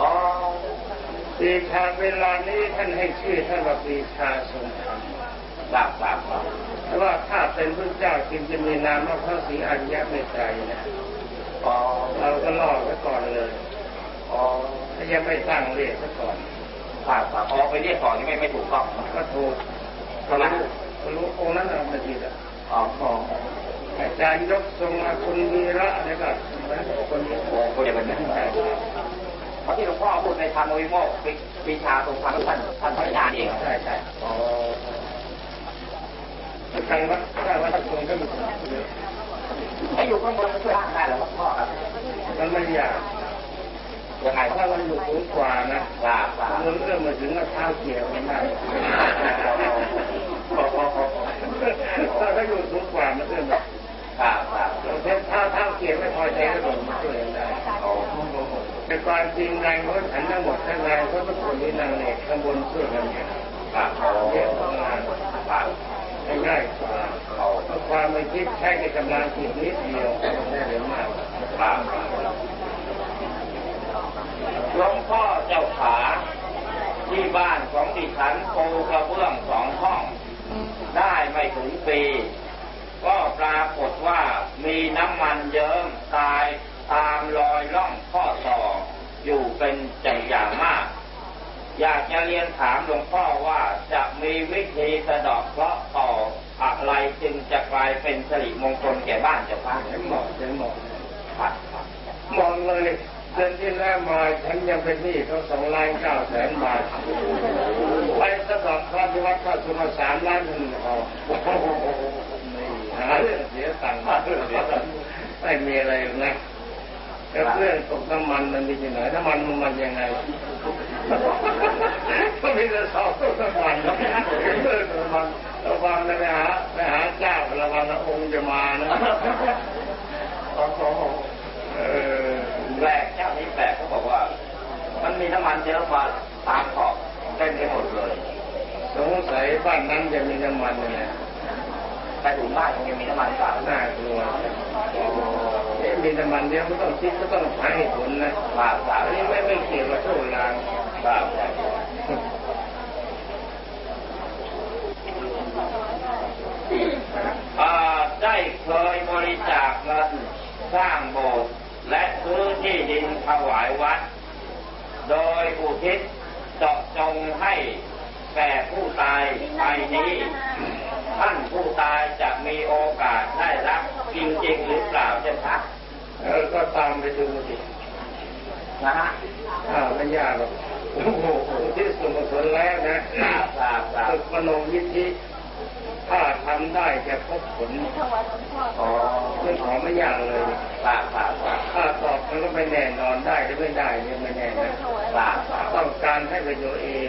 อ๋อปีชาเวลานี้ท่านให้ชื่อท่านว่าปีชาทรงธรรมทราบทราบทราบเพราะว่าถ้าเป็นพระเจ้าจริงจะมีนามว่าพระศรีอริยเมตไตรนะอ๋อเราก็ล่อไว้ก่อนเลยอ๋อถ้ายังไม่ตั้งเรียกซะก่อนทราบทราบพอไปเรียกก่อนนี่ไม่ไม่ถูกต้องก็ถูกใช่ไหมก็รู้องค์นั้นเอามาดีละอ๋อ อาจารย์ยกทรงคุณวีระแล้วก็คนนี้โอ้ก็จะเป็นอย่างนั้นเพราะที่หลวงพ่อพูดในธรรมวิโมกปีชาทรงธรรมท่านท่านพระญาณเองใช่ใช่อ๋อใครว่าใครว่าท่านทรงก็มีคนเยอะให้อยู่ข้างบนช่วยร่างได้เหรอครับพ่อครับมันไม่ยากยังไงถ้ามันอยู่สูงกว่านะทราบทรามันเอื้อมมาถึงก็เท้าเกี่ยวกันได้ถ้าถ้าอยู่สูงกว่ามันเอื้อมแบบ ทราบทราบ เราเท้า เกี่ยวไม่พอใจก็โดนมาช่วยกันได้อ๋อแต่ความจริงแรงเขาฉันทั้งหมดทั้งแรงเขาทุกคนนี่นางเอกข้างบนช่วยกันเนี่ยครับอ๋อเยอะทำงานครับให้ง่ายกว่าเพราะความไม่คิดใช้ในกำลังจิตนิดเดียวได้เร็วมากหลวงพ่อเจ้าขาที่บ้านของดิฉันปูกระเบื้องสองห้อง ได้ไม่ถึงปี ก็ปรากฏว่ามีน้ำมันเยิ้มตายตามรอยล่องข้อต่ออยู่เป็นจำอย่างมาก อยากจะเรียนถามหลวงพ่อว่าจะมีวิธีสะดอกเคราะห์ต่ออะไรจึงจะกลายเป็นสิริมงคลแก่บ้านเจ้าค่ะเห็นหมอกเห็นหมอกครับมองเลยเดือนที่แล้วมาฉันยังเป็นหนี้เขาสองล้านเก้าแสนบาทไปสะดอกพระที่วัดพระสุมาสามล้านหนึ่งพอ หาเรื่องเสียตังค์ไม่มีอะไรหรอกนะแต่เรื่องตกน้ำมันมันมีที่ไหนน้ำมันมันมันยังไงก็มีแต่สอบตกน้ำมันเรื่องน้ำมันระวังนะไปหาไปหาเจ้าระวังนะองค์จะมานะเออแปลกเจ้านี้แปลกเขาบอกว่า มันมีน้ำมันเยอะมาตามขอบเต็มไปหมดเลยสงสัยบ้านนั้นจะมีน้ำมันเนี่ย ไปถึงบ้านคงยังมีน้ำมันเปล่าน่ากลัวเอ๊ะมีน้ำมันเดียวไม่ต้องคิดก็ต้องหาเหตุผลนะบ้าเปล่าอันนี้ไม่ไม่เกี่ยวกับโชคลางเปล่าอ่าได้เคยบริจาคเงินสร้างโบสถ์และซื้อที่ดินถวายวัดอุทิศเจาะจงให้แก่ผู้ตายไปนี้ ท่านผู้ตายจะมีโอกาสได้รับจริงๆหรือเปล่าเจ้าคะเออก็ตามไปดูสินะฮะอ่าไม่ยากหรอกโอ้โหที่สุดผลแล้วนะทราบทราบทราบฝึกมโนยิทธิถ้าทำได้จะพบผลอ๋อเรื่องของไม่ยากเลยทราบทราบทราบถ้าตอบมันก็ไม่แน่นอนได้หรือไม่ได้เนี่ยไม่แน่นะทราบทราบต้องการให้เป็นตัวเอง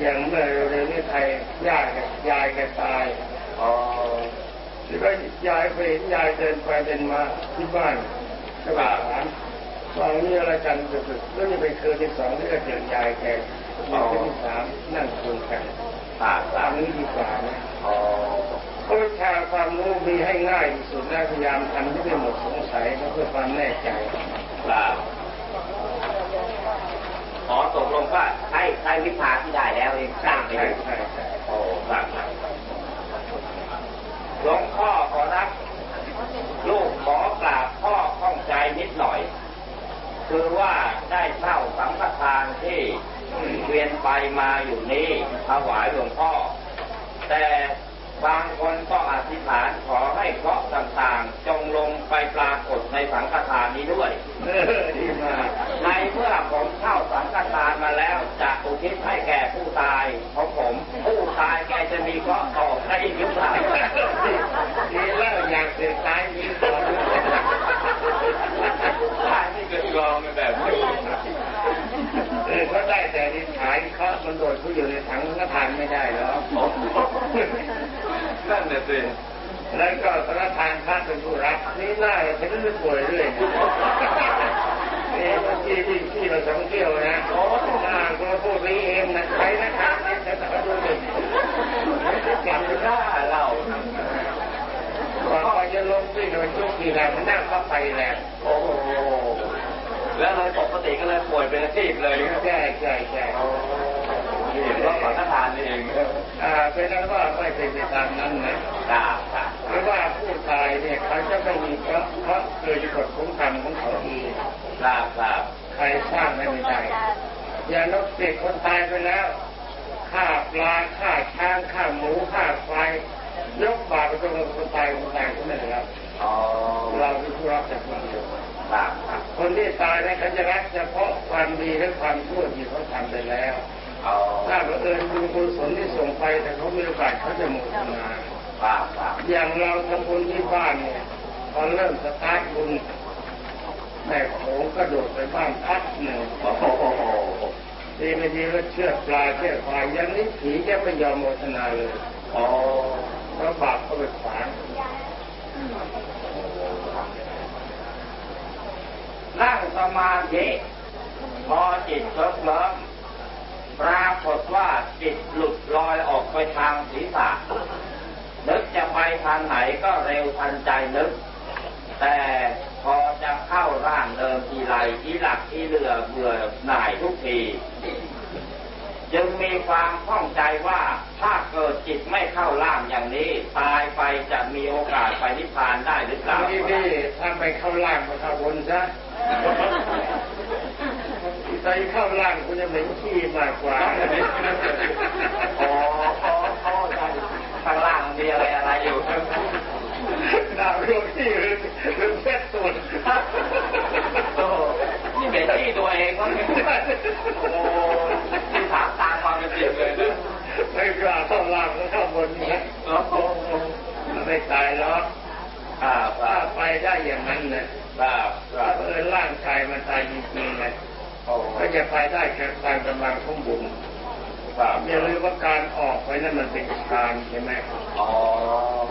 อย่างเมื่อเร็วๆนี้ใครยายกับยายแกตายอ๋อหรือว่ายายไปเห็นยายเดินไปเดินมาที่บ้านก็ถามว่านี่อะไรกันสุดๆแล้วนี่เป็นคืนที่สองที่ก็เจอยายแกคืนที่สามนั่งคุยกันทราบทราตาบมนี้ดีกว่านะอ๋อเพราะวิชาความรู้มีให้ง่ายที่สุดนะพยายามทำให้ไม่หมดสงสัยเพื่อความแน่ใจทราบ อ๋อตกลงว่าใช้ใช้วิชาที่ได้แล้วเองสร้างไปใช่เลยใช่โอ้ทราบทราบหลวงพ่อขอรับ ลูกขอกราบพ่อข้องใจนิดหน่อย คือว่าได้เช่าสังฆทานที่เวียนไปมาอยู่นี้ถวายหลวงพ่อ แต่ บางคนก็อธิษฐานขอให้เคราะห์ต่างๆ จงลงไปปรากฏในสังฆทานนี้ด้วยดีมากในเมื่อผมเข้าสังฆทานมาแล้วจะอุทิศให้แก่ผู้ตายของผม ผู้ตายแกจะมีเคราะห์ต่อได้อีกหรือเปล่าดีแล้วอยากเสียตายนี้ก่อนตายนี่เป็นกองแบบนี้เออเขาได้แต่ดิขายเขามันโดดเขาอยู่ในถังก็ทานไม่ได้หรอ กนั่นน่ะสิแล้วก็พระทานพระเป็นผู้รับนี่น่าจะเป็นป่วยเรื่อยนี่บางทีวิ่งที่มาสองเที่ยวนะโอ้น่าก็พูดนี้เองนะใครนะครับเนี่ยจะต้องดูดิกลับไปหน้าเราก่อนจะลงวิ่งมันจุกทีแรงมันนั่งเข้าไปแรงโอ้โหแล้วเลยปกติก็เลยป่วยเป็นอาชีพเลยใช่ใช่ใช่ นี่เพราะสังฆทานเองอ่าเป็นนั้นว่าไม่เป็นไปตามนั้นนะครับหรือว่าผู้ตายเนี่ยเขาจะไม่มีเพราะเพราะเกิดกฎของกรรมของเขาเองครับครับใครสร้างได้ไม่ได้อย่านกเด็กคนตายไปแล้วฆ่าปลาฆ่าช้างฆ่าหมูฆ่าควายยกบาปไปตรงกับคนตายคนตายคนนั้นครับเราเป็นผู้รับแต่คนเดียวครับคนที่ตายเนี่ยเขาจะรับเฉพาะความดีและความชั่วที่เขาทำไปแล้ว ถ้าบังเอิญบุญกุศลที่ส่งไปแต่เขาไม่โอกาสเขาจะหมดมาครับครับอย่างเราทำบุญที่บ้านเนี่ยพอเริ่มสตาร์ทบุญแม่โขงกระโดดไปบ้านพักหนึ่งดีไม่ดีก็เชื่อปลาเชื่อควายยังนี้ผีจะไม่ยอมโมทนาเลยอ๋อเพราะบาปเขาไปขวางนั่งสมาธิพอจิตเคลิ้มเลิ้ม ปรากฏว่าจิตหลุดลอยออกไปทางศีรษะนึกจะไปทางไหนก็เร็วทันใจนึก แต่พอจะเข้าร่างเดิมทีไรที่หลักที่เหลือเบื่อหน่ายทุกทีจึงมีความข้องใจว่าถ้าเกิดจิตไม่เข้าร่างอย่างนี้ ตายไปจะมีโอกาสไปนิพพานได้หรือเปล่านี่นี่ถ้าไปเข้าล่างมาเข้าบนซะ ไปเข้าล่างคุณจะเหม็นขี้มากกว่าอ๋ออ๋ออ๋อข้างล่างมีอะไรอะไรอยู่ดาวดวงที่หรือหรือเพชรส่วนโอ้นี่เป็นที่ตัวเองวะโอ้ที่ถามตามความเป็นจริงเลยนะไม่กล้าเข้าล่างแล้วเข้าบนนะโอ้ไม่ตายหรอกถ้าไปได้อย่างนั้นนะถ้าเออร่างกายมันตายจริงๆนะ ก็จะไปได้แค่การกำลังของบุญครับอย่าลืมว่าการออกไปนั้นมันเป็นฌานใช่ไหมอ๋อ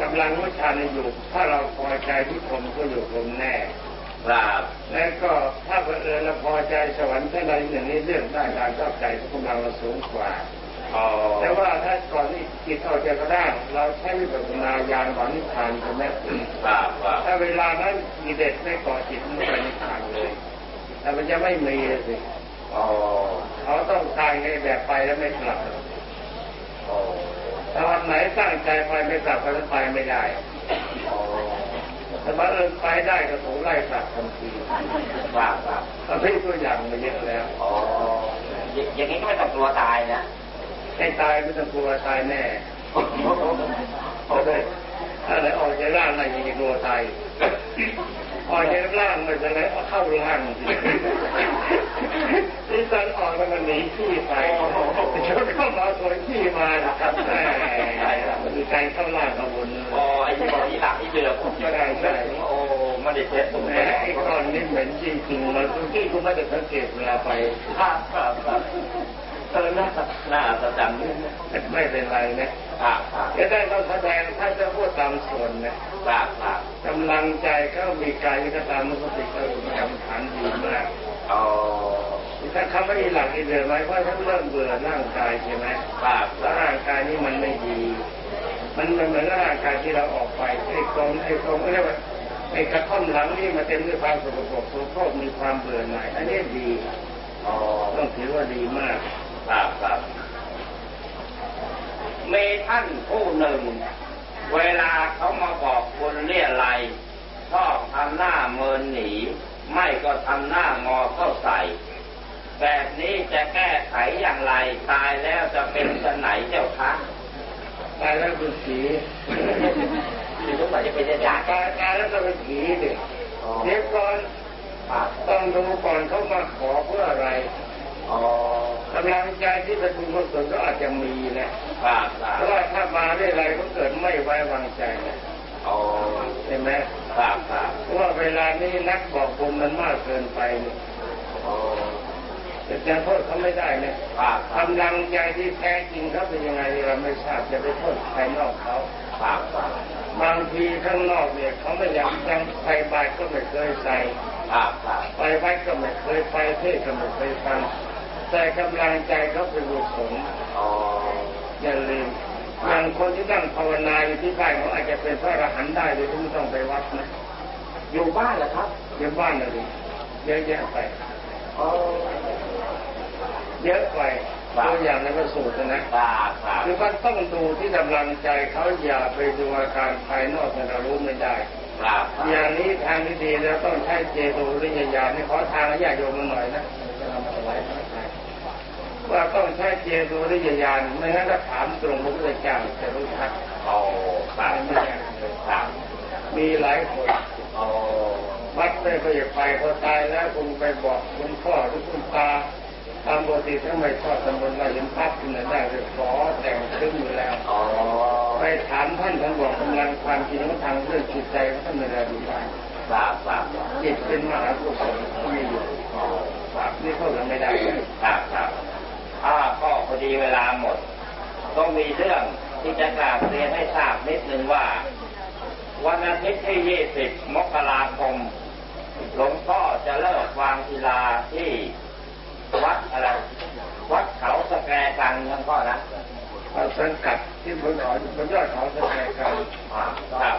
กำลังวิชาในอยู่ ถ้าเราพอใจที่ผมก็อยู่ผมแน่ครับแล้วก็ถ้าเผอิญเราพอใจสวรรค์แค่ใดหนึ่งนี้เรื่องได้การชอบใจของกำลังเราสูงกว่าอ๋อแต่ว่าถ้าก่อนที่จิตออกจากกระด้างเราใช้วิปัสสนายานหวังนิพพานใช่ไหมครับครับถ้าเวลานั้นกิเลสไม่ก่อจิตมันไปนิพพานเลย แต่มันจะไม่มีสิอ๋อเขาต้องการในแบบไปแล้วไม่กลับอ๋อถ้าวันไหนตั้งใจไปไม่กลับก็จะไปไม่ได้อ๋อแต่บังเอิญไปได้ก็ถูกไล่กลับทันทีครับครับตอนนี้ตัวอย่างมาเยอะแล้วอ๋ออย่างนี้ก็ไม่ต้องกลัวตายนะให้ตายไม่ต้องกลัวตายแน่เอาเลยอะไรออกจากร่างอะไรยังจะกลัวตายออกจากร่างไม่เป็นไรเอาเข้าร่างที่ตอนออกแล้วมันหนีขี้ไปจนเข้ามาตัวขี้มานะครับแม่มันมีใจเข้าร่างข้างบนอ๋อไอ้ที่บอกที่หลังที่เจอผมก็ได้ใช่โอ้ไม่ได้เทสตรงแหมนี้ไอ้ก้อนนี้เหม็นจริงๆมันที่คุณไม่ได้สังเกตเวลาไปครับครับครับ เออน่าน่าอัศจรรย์ไม่เป็นไรนะครับครับจะได้ต้องแสดงถ้าจะพูดตามส่วนนะครับครับกำลังใจเขามีกายก็ตามมุสติก็กรรมฐานดีมากอ๋อถ้าเขาไม่หลักอีเดือไหมเพราะท่านเริ่มเบื่อร่างกายใช่ไหมครับแล้วร่างกายนี้มันไม่ดี มันมันเหมือนร่างกายที่เราออกไปไอ้กองไอ้กองเรียกว่าไอ้กระท่อมหลังนี่มันเต็มด้วยความสกปรกโสโครกมีความเบื่อหน่ายอันนี้ดีอ๋อต้องถือว่าดีมาก ครับครับมีท่านผู้หนึ่ง เวลาเขามาบอกคนเรียอะไรยชอบทำหน้าเมินหนี ไม่ก็ทำหน้างอเข้าใส่ แบบนี้จะแก้ไขอย่างไร ตายแล้วจะเป็นสไหนเจ้าคะตายแล้วเป็นผีหรือว่าจะเป็นอาจารย์ตายตายแล้วก็เป็นผีดิอ๋อเดี๋ยวก่อนครับต้องดูก่อนเขามาขอเพื่ออะไรอ๋อ กำลังใจที่ประชุมกุศลก็อาจจะมีนะครับครัเพบราะว่าถ้ามาได้อะไรก็เกิดไม่ไว้วางใจนะอ๋อใช่ไหมครับครับเพราะว่าเวลานี้นักบอกบุญมันมากเกินไปเนี่ยอ๋อจะจะโทษเขาไม่ได้เนี่ยครับครับกำลังใจที่แท้จริงเขาเป็นยังไงเราไม่ทราบจะไปโทษภายนอกเขาครับครับบางทีข้างนอกเนี่ยเขาไม่อยากยังไปบาตรก็ไม่เคยใส่ครับครับไปวัดก็ไม่เคยไปเทศน์ก็ไม่เคยฟัง แต่กำลังใจเขาเป็นกุศลอ๋ออย่าลืมอย่างคนที่นั่งภาวนาอยู่ที่บ้านเขาอาจจะเป็นพระอรหันต์ได้โดยที่ไม่ต้องไปวัดนะอยู่บ้านเหรอครับเยอะบ้านนะดิเยอะแยะไปอ๋อเยอะไปตัวอย่างในพระสูตรนะครับครับคือมันต้องดูที่กำลังใจเขาอย่าไปดูอาการภายนอกที่เรารู้ไม่ได้ครับอย่างนี้ทางที่ดีแล้วต้องใช้เจโตริยญาณนี่ขอทางญาติโยมมาหน่อยนะจะทำอะไร ว่าต้องใช้เจโตริยญาณไม่งั้นถ้าถามตรงพระพุทธเจ้าจะรู้ชัดโอ้ครับไม่ยากเลยครับมีหลายคนโอ้วัดไม่เคยไปพอตายแล้วคุณไปบอกคุณพ่อหรือคุณตาตามปกติถ้าไม่ชอบตำบลเราเห็นภาพคุณได้เลยขอแต่งขึ้นอยู่แล้วโอ้ไปถามท่านท่านบอกกำลังความจริงของทางเรื่องจิตใจของท่านไม่ได้ดีได้ครับครับจิตเป็นมหากุศลมีอยู่โอ้ครับนี่เข้ากันไม่ได้เลยครับ ครับอ่าก็พอดีเวลาหมด ต้องมีเรื่องที่จะกราบเรียนให้ทราบนิดนึงว่า วันอาทิตย์ที่20มกราคม หลวงพ่อจะเลิกวางศิลาที่วัดอะไร วัดเขาสแกกันหลวงพ่อนะเอาสังกัดที่บนหอบนยอดเขาแสดงกันอ่าครับ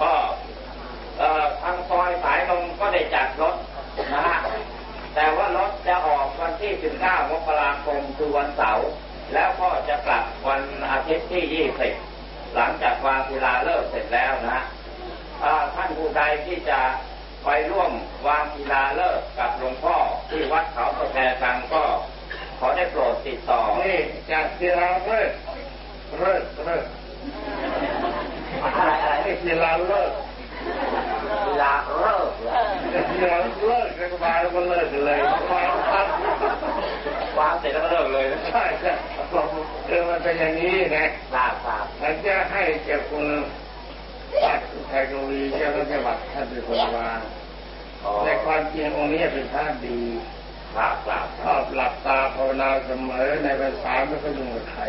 ก็เอ่อทางซอยสายลมก็ได้จัดรถนะฮะ แต่ว่ารถจะออกวันที่ 19 มกราคมคือวันเสาร์ แล้วก็จะกลับวันอาทิตย์ที่ 20 หลังจากวางศิลาเลิกษ์เสร็จแล้วนะฮะอ่าท่านผู้ใดที่จะไปร่วมวางศิลาเลิกษ์กับหลวงพ่อที่วัดเขาสแกกังก็ขอได้โปรดติดต่อนี่จากศิลาเลิกเลิกเลิกอะไรอะไรนี่ศิลาเลิก ศิลาเลิกเหรอศิลาเลิกสบายกว่าแล้วก็เลิกเลยความพัดวางเสร็จแล้วก็เลิกเลยใช่ใช่เออมันเป็นอย่างนี้นะทราบทราบฉันจะให้เจ้าคุณปัดไทยกวีเจ้าพระจังหวัดท่านเป็นคนวางในความจริงองค์นี้เป็นท่านดี ชอบหลับตาภาวนาเสมอในภาษาไม่ค่อยยุ่งกับใคร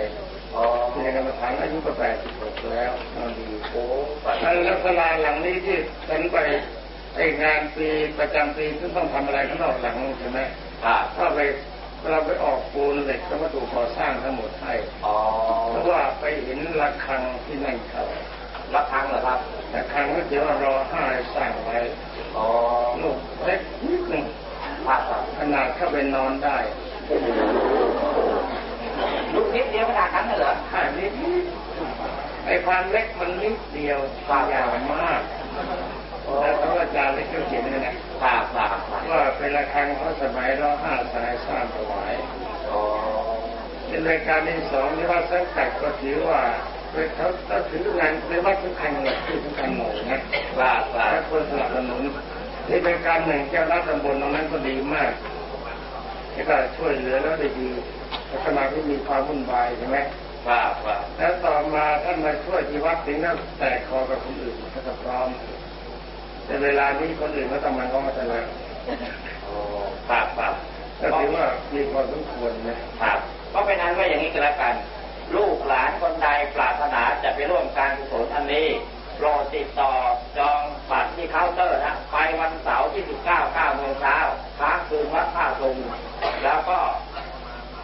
อ๋อที่ในกรรมฐานอายุก็แปดสิบหกแล้วนอนดีโอ้ปัดแล้วลักษณะหลังนี้ที่ฉันไปไองานปีประจำปีที่ต้องทำอะไรข้างนอกหลังใช่ไหมครับถ้าไปเราไปออกปูนเหล็กและวัตถุก่อสร้างทั้งหมดให้อ๋อเพราะว่าไปเห็นระฆังที่นั่นเขารับครั้งเหรอครับระฆังก็เดี๋ยวรอห้าสร้างไว้อ๋อลูกเล็กนิดหนึ่งครับครับ ขนาดเข้าไปนอนได้ลูกนิดเดียวขนาดนั้นเลยเหรอแค่นิดไอ้ความเล็กมันนิดเดียวความยาวมากโอ้แล้วเขาอาจารย์เลยเขาเขียนเลยนะครับครับครับว่าเป็นระฆังเขาสมัยเราห้าสายสร้างถวายอ๋อเป็นรายการที่สองที่ว่าสังกัดก็ถือว่าเป็นเขาถ้าถืองานในวัดทุกแห่งเลยคือทุกแห่งหมู่นะครับครัและบคนสนับสนุน นี่เป็นการหนึ่งเจ้ารัฐตำบลตรงนั้นก็ดีมากที่ก็ช่วยเหลือแล้วได้ดีลักษณะที่มีความวุ่นวายใช่ไหมครับครับแล้วต่อมาท่านมาช่วยที่วัดถึงนั้นแตกคอกับคนอื่นก็จะพร้อมแต่เวลานี้คนอื่นก็ต้องมาเข้ามาแถลงโอ้ครับครับก็ถือว่ามีความสมควรนะครับก็เป็นนั้นว่าอย่างนี้ก็แล้วกัน ลูกหลานคนใดปรารถนาจะไปร่วมการกุศลอันนี้ โปรดติดต่อจองบัตรที่เคาน์เตอร์นะไปวันเสาร์ที่ 19 9โมงเช้าค้างคืนวัดท่าตุงแล้วก็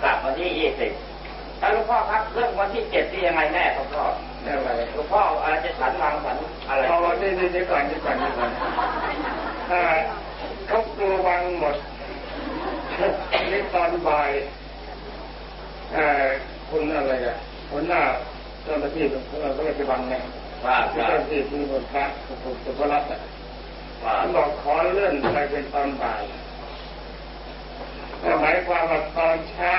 กลับวันที่ 20แล้วหลวงพ่อครับเรื่องวันที่7ที่ยังไงแน่หลวงพ่อนี่อะไรหลวงพ่ออะไรจะฉันวางฉันอะไรเอาวันนี้นี่ก่อนนี่ก่อนนี่ก่อนถ้าเขากลัววังหมดนี่ตอนบ่ายเอ่อคุณอะไรอะคนหน้า เจ้าหน้าที่เราก็เลยไปบังไงว่าคที่รับเจ้าหน้าที่คือคนพระผมสุภรัตน์อะว่าท่านบอกขอเลื่อนไปเป็นตอนบ่ายหมายความว่าตอนเช้า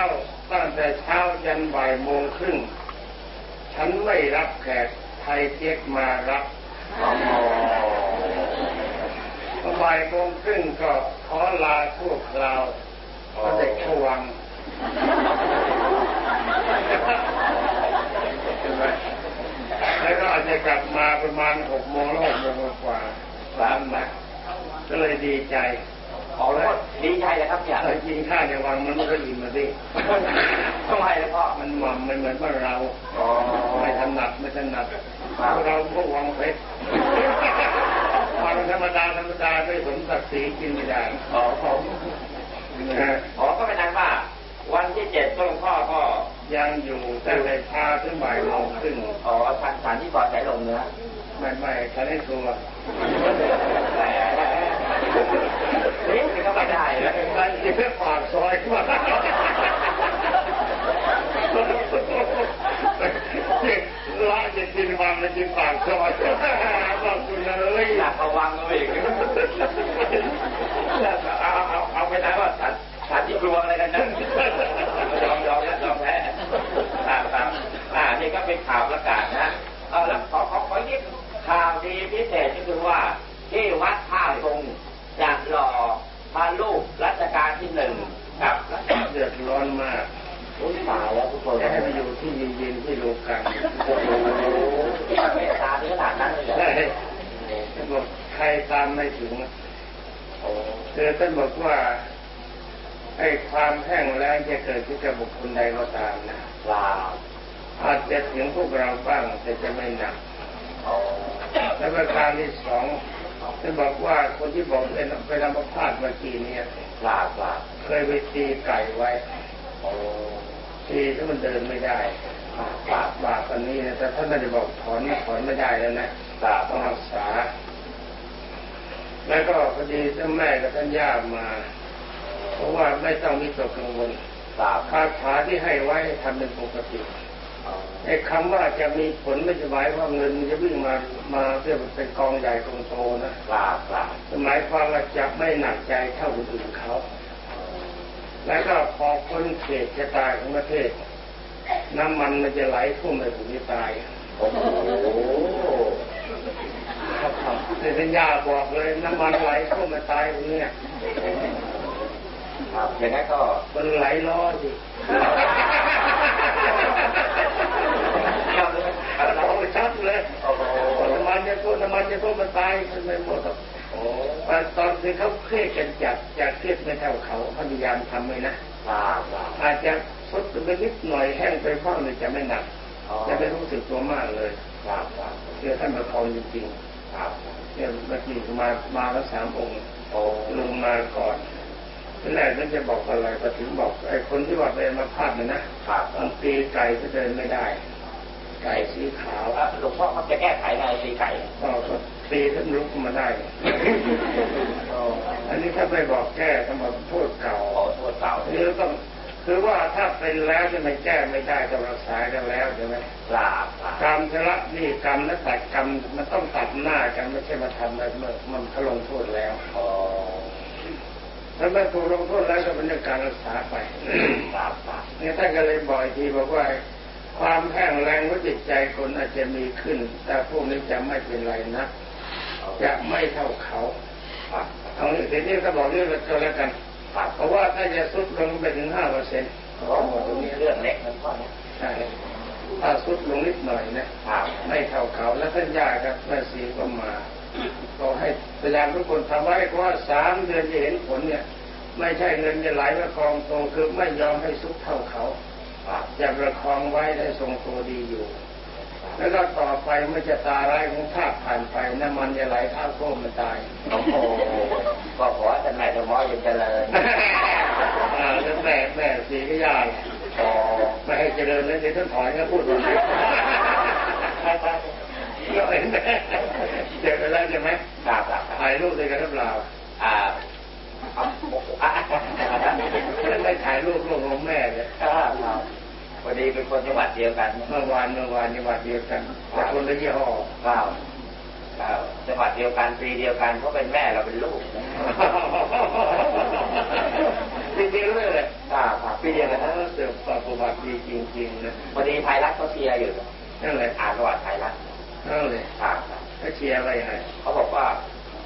ตั้งแต่เช้ายันบ่ายโมงครึ่งฉันไม่รับแขกไทยเจ๊กมารับอ๋อบ่ายโมงครึ่งก็ขอลาชั่วคราวเพราะเด็กเข้าวัง ใช่ไหมแล้วก็อาจจะกลับมาประมาณหกโมงแล้วหกโมงกว่าๆร้านนะก็เลยดีใจขอแล้วดีใจเลยครับอย่างแต่กินข้าวในวังมันไม่ก็อิ่มมาดิทำไมล่ะพ่อมันหม่ำมันเหมือนบ้านเราอ๋อไม่ถนัดไม่ถนัดเราพวกวังเพชรวังธรรมดาธรรมดาไม่สมศักดิ์ศรีกินไม่ได้อ๋อผมอ๋อก็เป็นนั้นว่า วันที่เจ็ดก็หลวงพ่อก็ ยังอยู่แต่ในเช้าถึงบ่ายโมงครึ่งอ๋อทันฐานที่ปลอดสายลมเนื้อไม่ไม่ฉันให้ตัวแหมนี่มันก็ไม่ได้เลยฉันจะเพื่อปากซอยมาละจะกินวันมากินปากซอยบอกคุณเลยอยากระวังเลยเอาเอาเอาไปได้ว่าฉันฉันที่กลัวอะไรกันนะยอมยอมยอมแพ้ตามตามอ่านี่ก็ เป็นข่าวประกาศนะเออแล้วขอขอขอยิบข่าวดีพิเศษก็คือว่า ที่วัดท่าทรงจะหล่อพระลูกรัชกาลที่หนึ่งกับเดือดร้อนมากอุ้ยตายแล้วทุกคนจะให้ไปอยู่ที่เย็นๆที่โรงกันโอ้โหเมตตาถึงขนาดนั้นเลยเหรอใช่ท่านบอกใครตามไม่ถึงโอ้คือท่านบอกว่าไอ้ความแห้งแล้งจะเกิดขึ้นกับบุคคลใดก็ตามนะว้าว อาจจะถึงพวกเราบ้างแต่จะไม่หนักโอ้และประการที่สองท่านบอกว่าคนที่บอกเป็นเป็นอัมพาตเมื่อกี้เนี่ยว้าวว้าวเคยไปตีไก่ไว้โอ้ตีถ้ามันเดินไม่ได้บาปบาปอันนี้นะแต่ท่านไม่ได้บอกถอนถอนไม่ได้แล้วนะบาปต้องรักษา แล้วก็พอดีท่านแม่กับท่านย่ามา เพราะว่าไม่ต้องมีตกกังวลบาปคาถาที่ให้ไว้ทำเป็นปกติ ไอ้คำว่าจะมีผลไม่ใช่หมายว่าเงินมันจะวิ่งมามาเพื่อเป็นกองใหญ่กองโตนะบาปบาปหมายความว่าจะไม่หนักใจเท่าคนอื่นเขาแล้วก็พอพ้นเขตชะตาของประเทศ น้ำมันมันจะไหลพุ่งไปถึงที่ตายโอ้โหในสัญญาบอกเลยน้ำมันไหลพุ่งมาตายตรงเนี้ย ครับอย่างนั้นก็มันไหลล้อสิเราชัดเลยโอ้โหน้ำมันจะพุ่งน้ำมันจะพุ่งมาตายทำไมหมดอะโอ้ตอนที่เขาเครียดกันจัดจากเครียดไม่เท่าเขาพยายามทำไว้นะบาปบาปอาจจะทดไปนิดหน่อยแห้งไปบ้างเลยจะไม่หนักจะไม่รู้สึกตัวมากเลยบาปบาปเชื่อท่านประคองจริงบาปๆเนี่ยเมื่อกี้มามาแล้วสามองค์โอ้ลงมาก่อนที่ แรกนั่นจะบอกอะไรก็ถึงบอกไอ้คนที่ว่าเป็นมาพาดเนี่ยนะครับบางตีไก่ก็เดินไม่ได้ ไก่สีขาวหลวงพ่อเขาจะแก้ไขไงตีไก่ก็ตีท่านลุกขึ้นมาได้อันนี้ถ้าไปบอกแก้ต้องมาโทษเก่าขอโทษเก่าอันนี้เราต้องคือว่าถ้าเป็นแล้วจะไม่แก้ไม่ได้ต้องรักษากันแล้วใช่ไหมกราบกรรมชละนี่กรรมและตัดกรรมมันต้องตัดหน้ากันไม่ใช่มาทำอะไรเมื่อมันเขาลงโทษแล้วอ๋อ ถ้าไม่ถูกลงโทษแล้วก็เป็นเรื่องการรักษาไปกราบกราบนี่ท่านก็เลยบอกอีกทีบอกว่าความแห้งแรงของจิตใจคนอาจจะมีขึ้น แต่พวกนี้จะไม่เป็นไรนะจะไม่เท่าเขาครับเอาทีนี้ก็บอกเรื่องก็แล้วกันครับเพราะว่าถ้าจะสุดลงไปถึงห้าเปอร์เซ็นต์โอ้โหนี่เรื่องเล็กนะพ่อเนี่ยใช่ถ้าสุดลงนิดหน่อยนะครับไม่เท่าเขาแล้วท่านยาครับแม่สีก็มา ก็ให้พยายามทุกคนทำไว้เพราะว่าสามเดือนจะเห็นผลเนี่ย ไม่ใช่เงินจะไหลมาคลองโตคือไม่ยอมให้สุดเท่าเขาครับจะประคองไว้ให้ทรงตัวดีอยู่ แล้วก็ต่อไปเมื่อจะตาร้ายของธาตุผ่านไปน้ำมันจะไหลท่าโค้งมันตายโอ้โหก็ขอท่านแม่ธรรมะยังเจริญอ่าแล้วแม่แม่สีก็ยากอ๋อไม่ให้เจริญแล้วเดี๋ยวท่านถอนก็พูดว่า ก็เห็นไหมเจอกันแล้วใช่ไหมครับถ่ายรูปด้วยกันหรือเปล่าอ่าเอาโอ้โหอะท่านได้ถ่ายรูปลูกของแม่เลยครับครับพอดีเป็นคนจังหวัดเดียวกัน เมื่อวานเมื่อวานจังหวัดเดียวกันแต่คนละยี่ห้อครับครับจังหวัดเดียวกันปีเดียวกันเพราะเป็นแม่เราเป็นลูกจริงๆเลยเลยครับครับปีเดียวกันเอนะอเสือประวัติดีจริงๆนะพอดีไทยรัฐเขาเชียร์อยู่นั่นแหละอ่านประวัติไทยรัฐ นั่นเลยครับครับเขาเชียร์อะไรไงเขาบอกว่า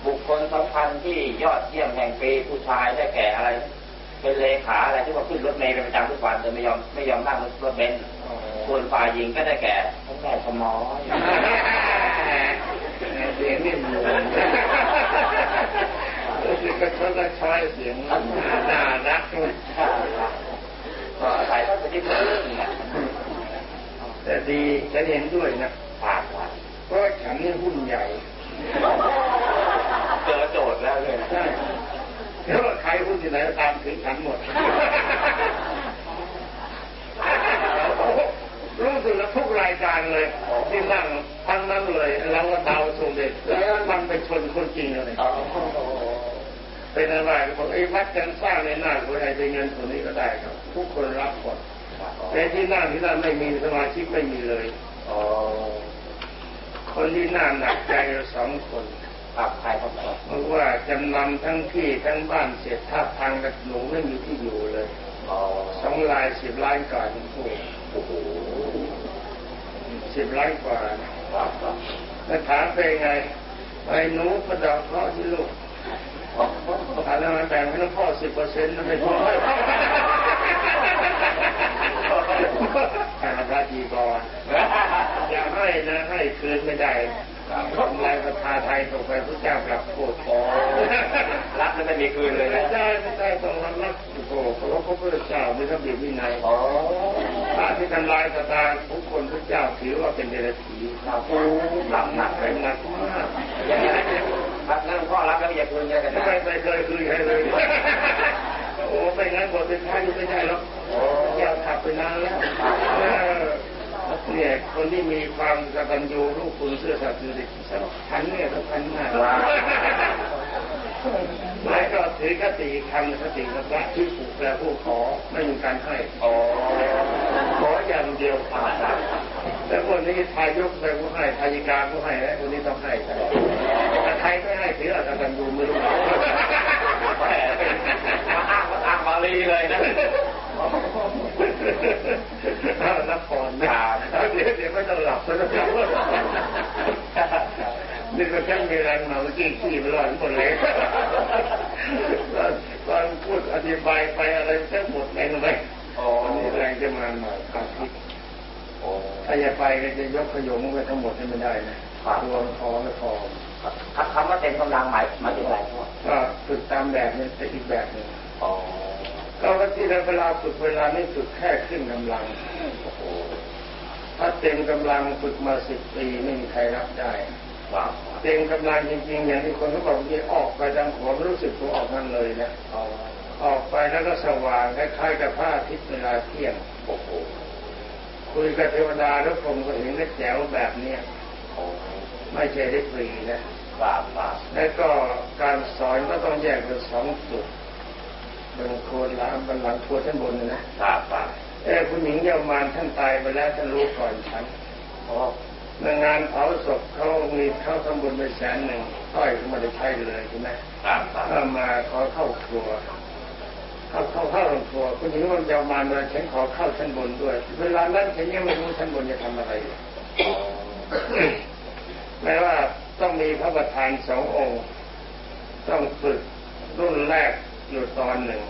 บุคคลสำคัญที่ยอดเยี่ยมแห่งปีผู้ชายได้แก่อะไร เป็นเลขาอะไรที่ว่าขึ้นรถเมล์เป็นประจำทุกวันแต่ไม่ยอมไม่ยอมนั่งรถเบนซ์ส่วนฝ่ายหญิงก็ได้แก่ท่านแม่สมอเสียงนี่มันรู้สึกก็ชดก็ช้อยเสียงน่ารักก็อาศัยท่านไปที่เรื่องนะแต่ดีฉันเห็นด้วยนะผ่านผ่าน เพราะฉันนี่หุ้นใหญ่เจอโจทย์แล้วเลยใช่แล้วว่าใครหุ้นที่ไหนก็ตามถึงฉันหมดรู้สึกว่าทุกรายการเลยที่นั่งทั้งนั้นเลยเราก็เดาส่งเด็กแล้วมันไปชนคนจริงเลยอ๋อเป็นอะไรก็บอกไอ้วัดกันสร้างในหน้าคนใดเป็นเงินส่วนนี้ก็ได้ครับ ทุกคนรับหมดแต่ที่นั่งที่นั่นไม่มีสมาชิกไม่มีเลยอ๋อ คนที่น่าหนักใจเราสองคนครับใครครับเพราะว่าจำนำทั้งที่ทั้งบ้านเสร็จถ้าพังกับหนูไม่มีที่อยู่เลยอ๋อสองลายสิบล้านกว่าทั้งคู่โอ้โหสิบล้านกว่าครับครับแล้วถามเป็นไงไอ้หนูประดับเพราะที่ลูกถามแล้วมันแบ่งให้หลวงพ่อสิบเปอร์เซ็นต์ไม่พอ การพระจีกรอย่าให้นะให้คืนไม่ได้ทำลายประชาไทยตกไปพระเจ้ากลับโกรธอ๋อรับแล้วไม่มีคืนเลยไม่นะได้ไม่ได้ต้องรับรับโอ้โหเพราะว่าพระพุทธเจ้ามีระเบียบวินัยอ๋อพระที่ทำลายศรัทธาทุกคนพระเจ้าถือว่าเป็นเดรัจฉีครับโอ้หลับหนักเลเป็ยนหนักมากอย่างนี้รับนั่นพ่อรับแล้วไม่อยากคืนเงินกันนะไม่ไม่เคยคืนใครเลย โอ้ไม่งั้นบทเป็นพระอยู่ไม่ได้หรอกโอ้แก้วขับไปนานแล้วเออเนี่ยคนที่มีความกตัญญูรู้คุณเสื้อสัตย์คือเด็กสำคัญเนี่ยสำคัญมากแล้วก็ถือคติคำคติกับพระที่ผูกแปลผู้ขอไม่มีการให้โอ้ขออย่างเดียวแต่คนนี้ทายกไปผู้ให้ทายิกาผู้ให้แล้วคนนี้ต้องให้ตลอดแต่ใครไม่ให้ถืออาจจะกันดูไม่รู้ แหมมาอ้างมาอ้างบาลีเลยนะเอาละครนะเดี๋ยวเดี๋ยวไม่ต้องหลับไม่ต้องหลับนี่ก็ช่างมีแรงมาเมื่อกี้ขี้ไปลอยหมดเลยตอนพูดอธิบายไปอะไรทั้งหมดแรงเลยโอ้วันนี้แรงจะมาหน่อยครับคิดโอ้ถ้าจะไปก็จะยกขยงไปทั้งหมดให้ไม่ได้นะรวมคอไม่พอ คำว่าเต็มกำลังหมายหมายถึงอะไรพ่อก็ฝึกตามแบบนี้เป็นอีกแบบหนึ่งอ๋อก็วันที่เราเวลาฝึกเวลาไม่ฝึกแค่ขึ้นกำลังโอ้โหถ้าเต็มกำลังฝึกมาสิบปีไม่มีใครรับได้ว้าวเต็มกำลังจริงๆอย่างที่คนเขาบอกที่ออกไปทางหัวรู้สึกตัวออกนั่นเลยนะอ๋อออกไปแล้วก็สว่างคล้ายๆกับพระอาทิตย์เวลาเที่ยงโอ้โหคุยกับเทวดาแล้วผมก็เห็นได้แจ๋วแบบเนี้ยโอ้ ไม่ใช่ได้ฟรีนะว้าวว้าวแล้วก็การสอนก็ต้องแยกเป็นสองจุดบนโคนลามบนหลังครัวชั้นบนนะนะครับครับเอ้คุณหญิงเยาวมานท่านตายไปแล้วท่านรู้ก่อนฉันอ๋อในงานเผาศพเขามีเขาทำบุญไปแสนหนึ่งต้อยเขาไม่ได้ใช้เลยใช่ไหมครับครับถ้ามาขอเข้าครัวเข้าเข้าเข้าครัวคุณหญิงวันเยาวมานมาฉันขอเข้าชั้นบนด้วย เวลานั้นฉันยังไม่รู้ชั้นบนจะทำอะไรอยู่อ๋อ แม้ว่าต้องมีพระประธานสององค์ ต้องฝึกรุ่นแรกอยู่ตอนหนึ่ง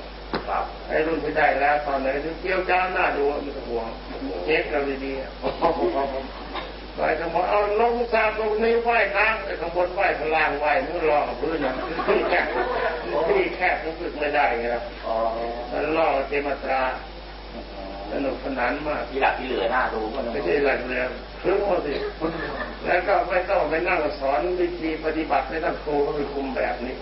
ครับไอ้รุ่นที่ได้แล้วตอนไหนที่เกี่ยวจ้าหน้าดูมันห่วงเช็คเราดีๆไปขโมยเอาลงซาตรงนี้ไหว้น้ำไอ้ข้างบนไหว้ข้างล่างไหว้มือรองกับพื้นนะที่แคบที่แคบมันฝึกไม่ได้ไงครับอ๋อมันล่อเทมตราส นุกสนานมากที่หลักที่เหลือหน้าดูก็นะไม่ใช่หลักเรือครึ่งหมดสิแล้วก็ไม่ต้องไปนั่งสอนวิธีปฏิบัติไม่ต้องครูเขาไปคุมแบบนี้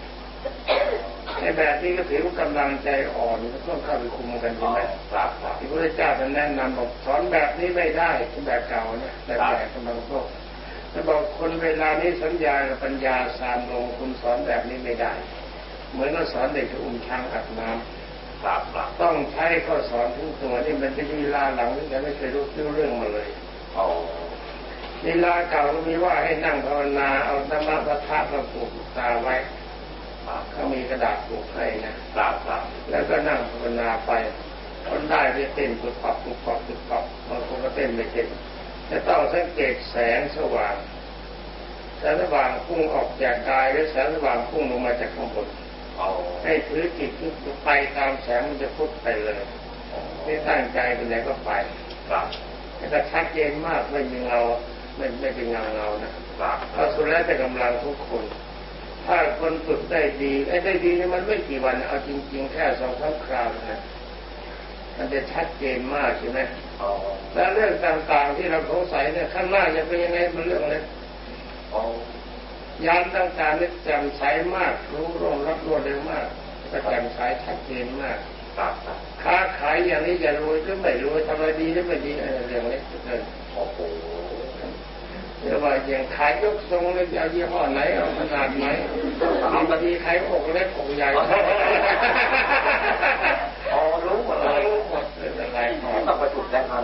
ไอ้แบบนี้ก็ถือว่ากำลังใจอ่อนก็ต้องเข้าไปคุมกันใช่ไหมครับครับที่พระเจ้าท่านแนะนำบอกสอนแบบนี้ไม่ได้แบบเก่าเนี่ยแบบแบบกำลังโลกแล้วบอกคนเวลานี้สัญญากับปัญญาสามลงคุณสอนแบบนี้ไม่ได้ เหมือนก็สอนเด็กจะอุ้มช้างอาบน้ำครับครับ ต้องใช้ข้อสอนทุกตัวนี่มันเป็นลีลาหลังที่จะไม่เคยรู้เรื่องมาเลยอ๋อลีลาเก่าก็มีว่าให้นั่งภาวนาเอาธรรมะพระธาตุมาผูกตาไว้ครับเขามีกระดาษผูกให้นะครับครับแล้วก็นั่งภาวนาไปคนได้ไปเต้นปุบปับปุบปับปุบปับบางคนก็เต้นไม่เต้นจะต้องสังเกตแสงสว่างแสงสว่างพุ่งออกจากกายหรือแสงสว่างพุ่งลงมาจากข้างบนอ๋อ ให้ถือจิตไปตามแสงมันจะพุทไปเลยไม่ตั้งใจไปไหนก็ไปครับแต่ชัดเจนมากไม่มีเงาไม่ไม่เป็นเงาเงานะครับเพราะสุดแล้วแต่กำลังทุกคน ถ้าคนฝึกได้ดีไอ้ได้ดีเนี่ยมันไม่กี่วันเอาจริง ๆ แค่สองสามคราวนะมันจะชัดเจนมากใช่ไหมอ๋อแล้วเรื่องต่างๆที่เราสงสัยเนี่ยข้างหน้าจะเป็นยังไงมันเรื่องเลยอ๋อ ยานต่างๆนี่แจ่มใสมาก รู้ร่วงรับรวดเร็วมากก็แจ่มใสชัดเจนมากครับครับค้าขายอย่างนี้จะรวยหรือไม่รวยทำอะไรดีหรือไม่ดีเออเรื่องเล็กเกินโอ้โหเรียกว่าอย่างขายยกทรงเลยจะเอายี่ห้อไหนเอาขนาดไหนมีบางทีขายอกเล็กอกใหญ่อ๋อรู้หมดเลยรู้หมดเลยอะไรของต้องไปถูกแจ้งความ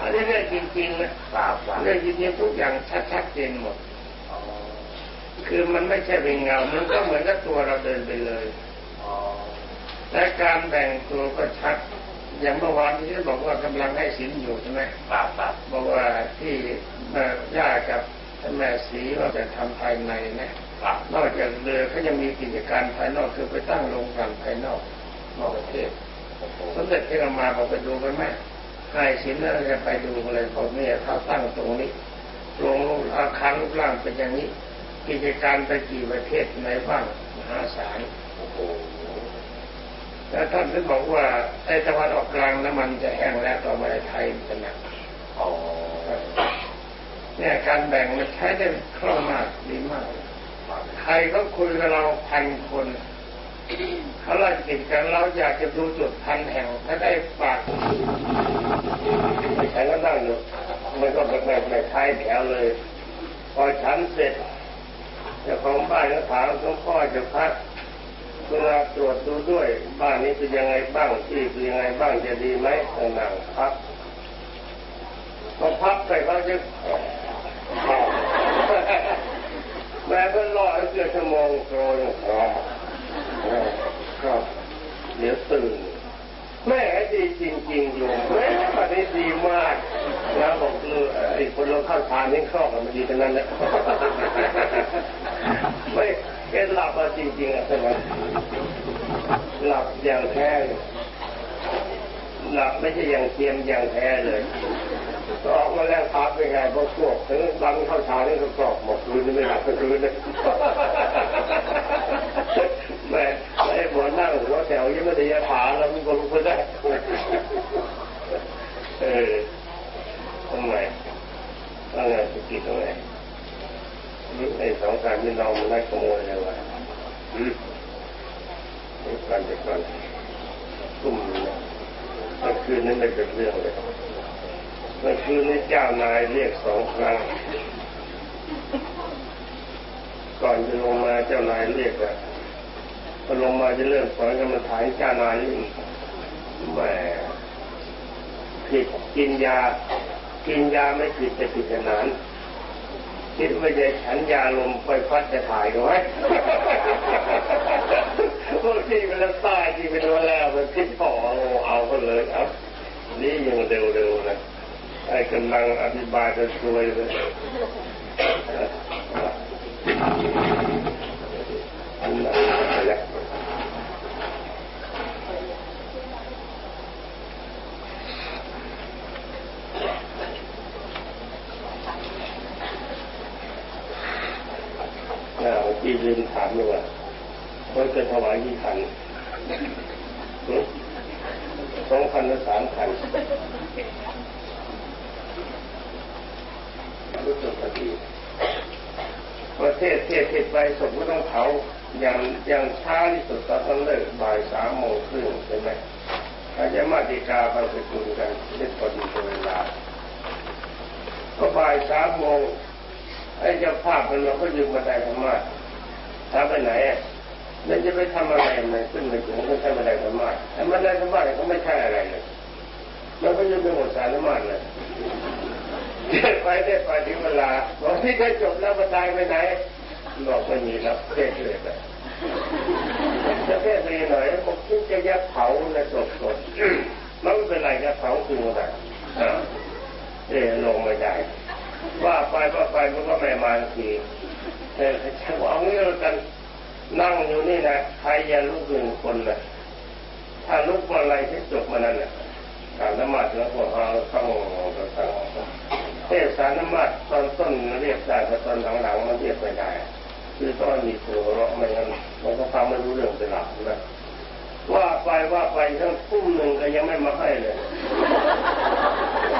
อันนี้เรื่องจริงๆนะครับครับเรื่องจริงๆทุกอย่างชัดๆเจนหมดอ๋อ คือมันไม่ใช่เป็นเงา มันก็เหมือนกับตัวเราเดินไปเลยอ๋อและการแบ่งตัวก็ชัด อย่างเมื่อวานที่ฉันบอกว่ากำลังให้สินอยู่ใช่ไหมครับครับบอกว่าที่แม่ย่ากับท่านแม่สีว่าจะทำภายในนะครับนอกจากเรือเขายังมีกิจการภายนอกคือไปตั้งโรงกลั่นภายนอกนอกประเทศโอ้โหสมเด็จที่เรามาบอกไปดูกันไหมให้สินแล้วจะไปดูเลยบอกเนี่ยเขาตั้งตรงนี้โรงอาคารรูปร่างเป็นอย่างนี้ กิจการไปกี่ประเทศไหนบ้างมหาศาลโอ้โหแล้วท่านถึงบอกว่าไอ้ตะวันออกกลางน้ำมันจะแห้งแล้วต่อมาในไทยมันจะหนักอ๋อเนี่ยการแบ่งมันใช้ได้คล่องมากดีมากใครเขาคุยกับเราพันคนเขาไล่ติดกันเราอยากจะดูจุดพันแห่งถ้าได้ปากไม่ใช่ก็นั่งอยู่มันก็แบบแบบแบบท้ายแถวเลย พอฉันเสร็จเจ้าของบ้านก็ถามหลวงพ่อจะพักเวลาตรวจดูด้วย บ้านนี้เป็นยังไงบ้างที่เป็นยังไงบ้างจะดีไหมต่างๆพักพอพักไปเขาจะแม่ก็รอให้เกือบชั่วโมงโกรยครับครับเดี๋ยวตื่น แม่ดีจริงๆอยู่แม่ปฏิดีมากแล้วบอกเออไอ้คนเราเข้าทานนี่ครอบมันดีทั้งนั้นแหละไม่แกหลับมาจริงๆอะใช่ไหมหลับอย่างแท้เลยหลับไม่ใช่อย่างเทียมอย่างแท้เลยออกมาแล้วพักเป็นไงพอพวกถึงบังเข้าเช้านี่ก็กรอบหมดคืนไม่หลับก็คืนเลยแม่ไอ้หัวนั่งหัว แถวยังได้ยาผาแล้วมันก็ลุกไม่ได้เออทำไมทำไงสุกิทำไงนี่ไอ้สองการพี่น้องมันได้ขโมยเลยวะอืมเดี๋ยวก่อนเดี๋ยวก่อนตุ้มเนี่ยเมื่อคืนนี้ไม่เป็นเรื่องเลยเมื่อคืนนี้เจ้านายเรียกสองครั้งก่อนจะลงมาเจ้านายเรียกอะ พอลงมาจะเริ่มสอนกรรมฐานจานายิ่งแหมผิดกินยา กินยาไม่ผิดแต่ผิดขนาดคิดว่าจะฉันยาลมไปฟัดจะถ่ายดูไหมพวกที่มันละตายที่เป็นวันแล้วมันคิดพอเอาเอาก็เลยเอานี่ยังเร็วๆนะไอ้กำลังอธิบายจะช่วยเลยอันนั้นไปแล้วอ่าเมื่อกี้ ลืมถามเลยว่าเขาจะถวายกี่คันสองคันหรือสามคันรู้สึกดีประเทศเทศเทศไปสมก็ต้องเผาอย่างอย่างช้าที่สุดตอนต้องเลิกบ่ายสามโมงครึ่งใช่ไหมอาจจะมาติกาไปประชุมกันเล่นพอดีเวลาก็บ่ายสามโมงไอ้เจ้าภาพมันเราก็ยืมมาได้ธรรมะ ถาไปไหนอะนั่นจะไปทำอะไรมันขึ้นไปถึงก็ใช้มาได้ธรรมะแต่มาได้ธรรมะเนี่ยเขาไม่ใช่อะไรเลยมันก็ยืมไปหมดสารธรรมะเลยไปได้ไปถึงเวลาบอกที่ได้จบแล้วมาตายไปไหนบอกไม่มีแล้วเทศเลยไปจะเทศไปหน่อยบอกที่จะยัดเผาในศพสดมันไม่เป็นไรจะเผาคืออะไรเออลงไม่ได้ว่าไปว่าไปมันก็ไม่มาที แต่ฉันบอกเอางี้แล้วกันนั่งอยู่นี่นะใครอย่าลุกหนึ่งคนนะถ้าลุกมาอะไรที่จบมานั้นน่ะการนมาดแล้วพวกเราต้องต้องเทศสารนมาดตอนต้นเรียกได้แต่ตอนหลังๆมันเรียกไม่ได้คือต้องมีตัวเราะไม่งั้นมันก็ฟังไม่รู้เรื่องเป็นหลักนะว่าไปว่าไปทั้งทุ่มหนึ่งก็ยังไม่มาให้เลย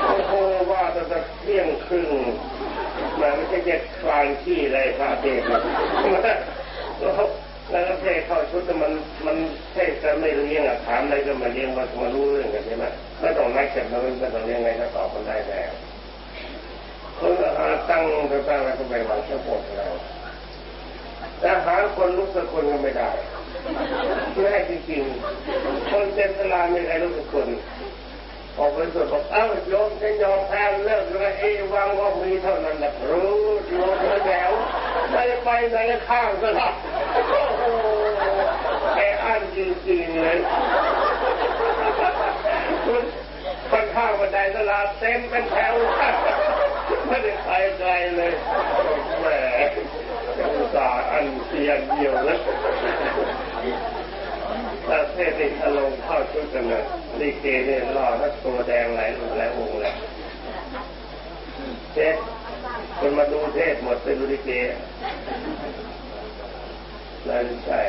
โอ้โหว่าแต่เที่ยงครึ่ง มาไม่ใช่จะคลางที่อะไรพระเทศแล้วแล้วเทศเข้าชุดมันมันเทศกันไม่เลี้ยงอะถามอะไรก็มาเลี้ยงมามารู้เรื่องกันใช่ไหมไม่ต้องนัดกันแล้วไม่ต้องเลี้ยงไงก็ตอบกันได้แล้วคนหาตั้งตั้งอะไรก็ไปหวังแค่ปวดเราแต่หาคนรู้สักคนก็ไม่ได้แม่จริงๆคนเต็มตลาไม่ได้รู้สักคน ออกไปสวดบอกเอ้าโยมจะยอมแพ้เลิกเลยเอวังว่ามีเท่านั้นแหละรู้โยมแล้วไม่ไปไหนข้างก็รับโอ้โหแกอันจริงๆเลยคนข้างบันไดตลาดเต็มเป็นแถวไม่ได้ไปไกลเลยแหมอุตสาห์อันเสียเดียวแล้ว ถ้าเทศนี่ถ้าลงเข้าชุดกันนะลิเกเนี่ยรอถ้าตัวแดงหลายหลายองค์เลยเทศคนมาดูเทศหมดไปดูลิเกนั่นใช่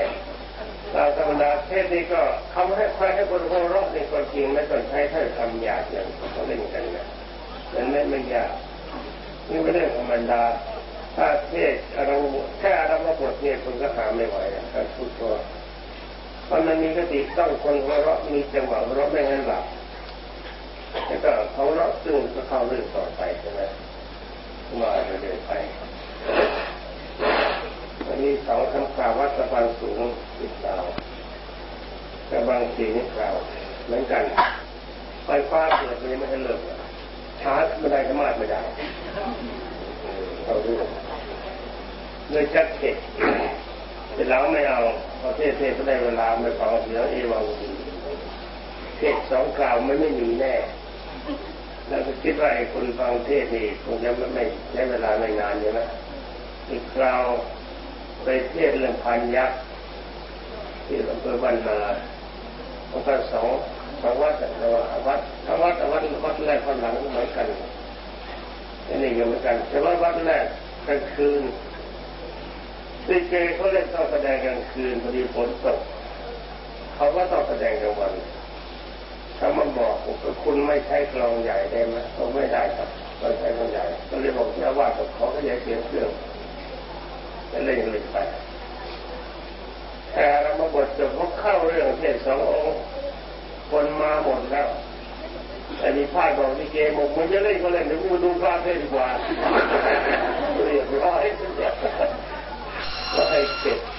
ตามธรรมดาเทศนี่ก็คำให้ใครให้คนหัวเราะนี่ก็จริงไม่ต้องใช้ถ้อยคำหยาบอย่างเขาเล่นกันนะมันไม่ไม่ยากนี่เป็นเรื่องธรรมดาถ้าเทศเราแค่เรามาบทเนี่ยคนก็หาไม่ไหวการพูดตัว พราะมันมีกติต้องคนหัวเราะมีจังหวะหัวเราะไม่งั้นหลับแล้วก็เขาเราะซึ่งก็เข้าเรื่องต่อไปใช่ไหมว่าจะเดินไปวันนี้เสาทำข่าววัดสะพานสูงอีกเสากระบางสีนี่ข่าวเหมือนกันไฟฟ้าเกิดเลยไม่ให้เลิกชาร์จไม่ได้ก็มาไม่ได้เขาดูเลยจัดเก็บแต่เราไม่เอา ประเทศเทศก็ได้เวลาไม่ฟังเสียงเอวังเทศสองกล่าวมันไม่มีแน่แล้วก็คิดว่าไอ้คนฟังเทศนี่คงจะไม่ใช้เวลาไม่นานใช่ไหมอีกคราวไปเทศเรื่องพันยักษ์ที่อำเภอบ้านนาองค์การสองสองวัดแต่ว่าวัดทั้งวัดวัดวัดแรกวัดหลังเหมือนกันอันนี้ก็เหมือนกัน แต่ว่าวัดแรกกลางคืน ดีเจเขาเล่นต้องแสดงกลางคืนพอดีฝนตกเขาก็ต้องแสดงกลางวันถ้ามันบอกว่าคุณไม่ใช้กลองใหญ่ได้ไหมเขาไม่ได้ครับเราใช้กลองใหญ่ ก็เลยบอกเจ้าว่าเขาก็ยายเสียงเครื่องจะเล่นเลยไปแต่เรามาบทจบเขาเข้าเรื่องเทศสององค์คนมาหมดแล้วแต่มีพาดบอกที่เกมบอกมันจะเล่นก็เล่นเดี๋ยวกูดูพระเทศดีกว่าเรียบร้อย が入って。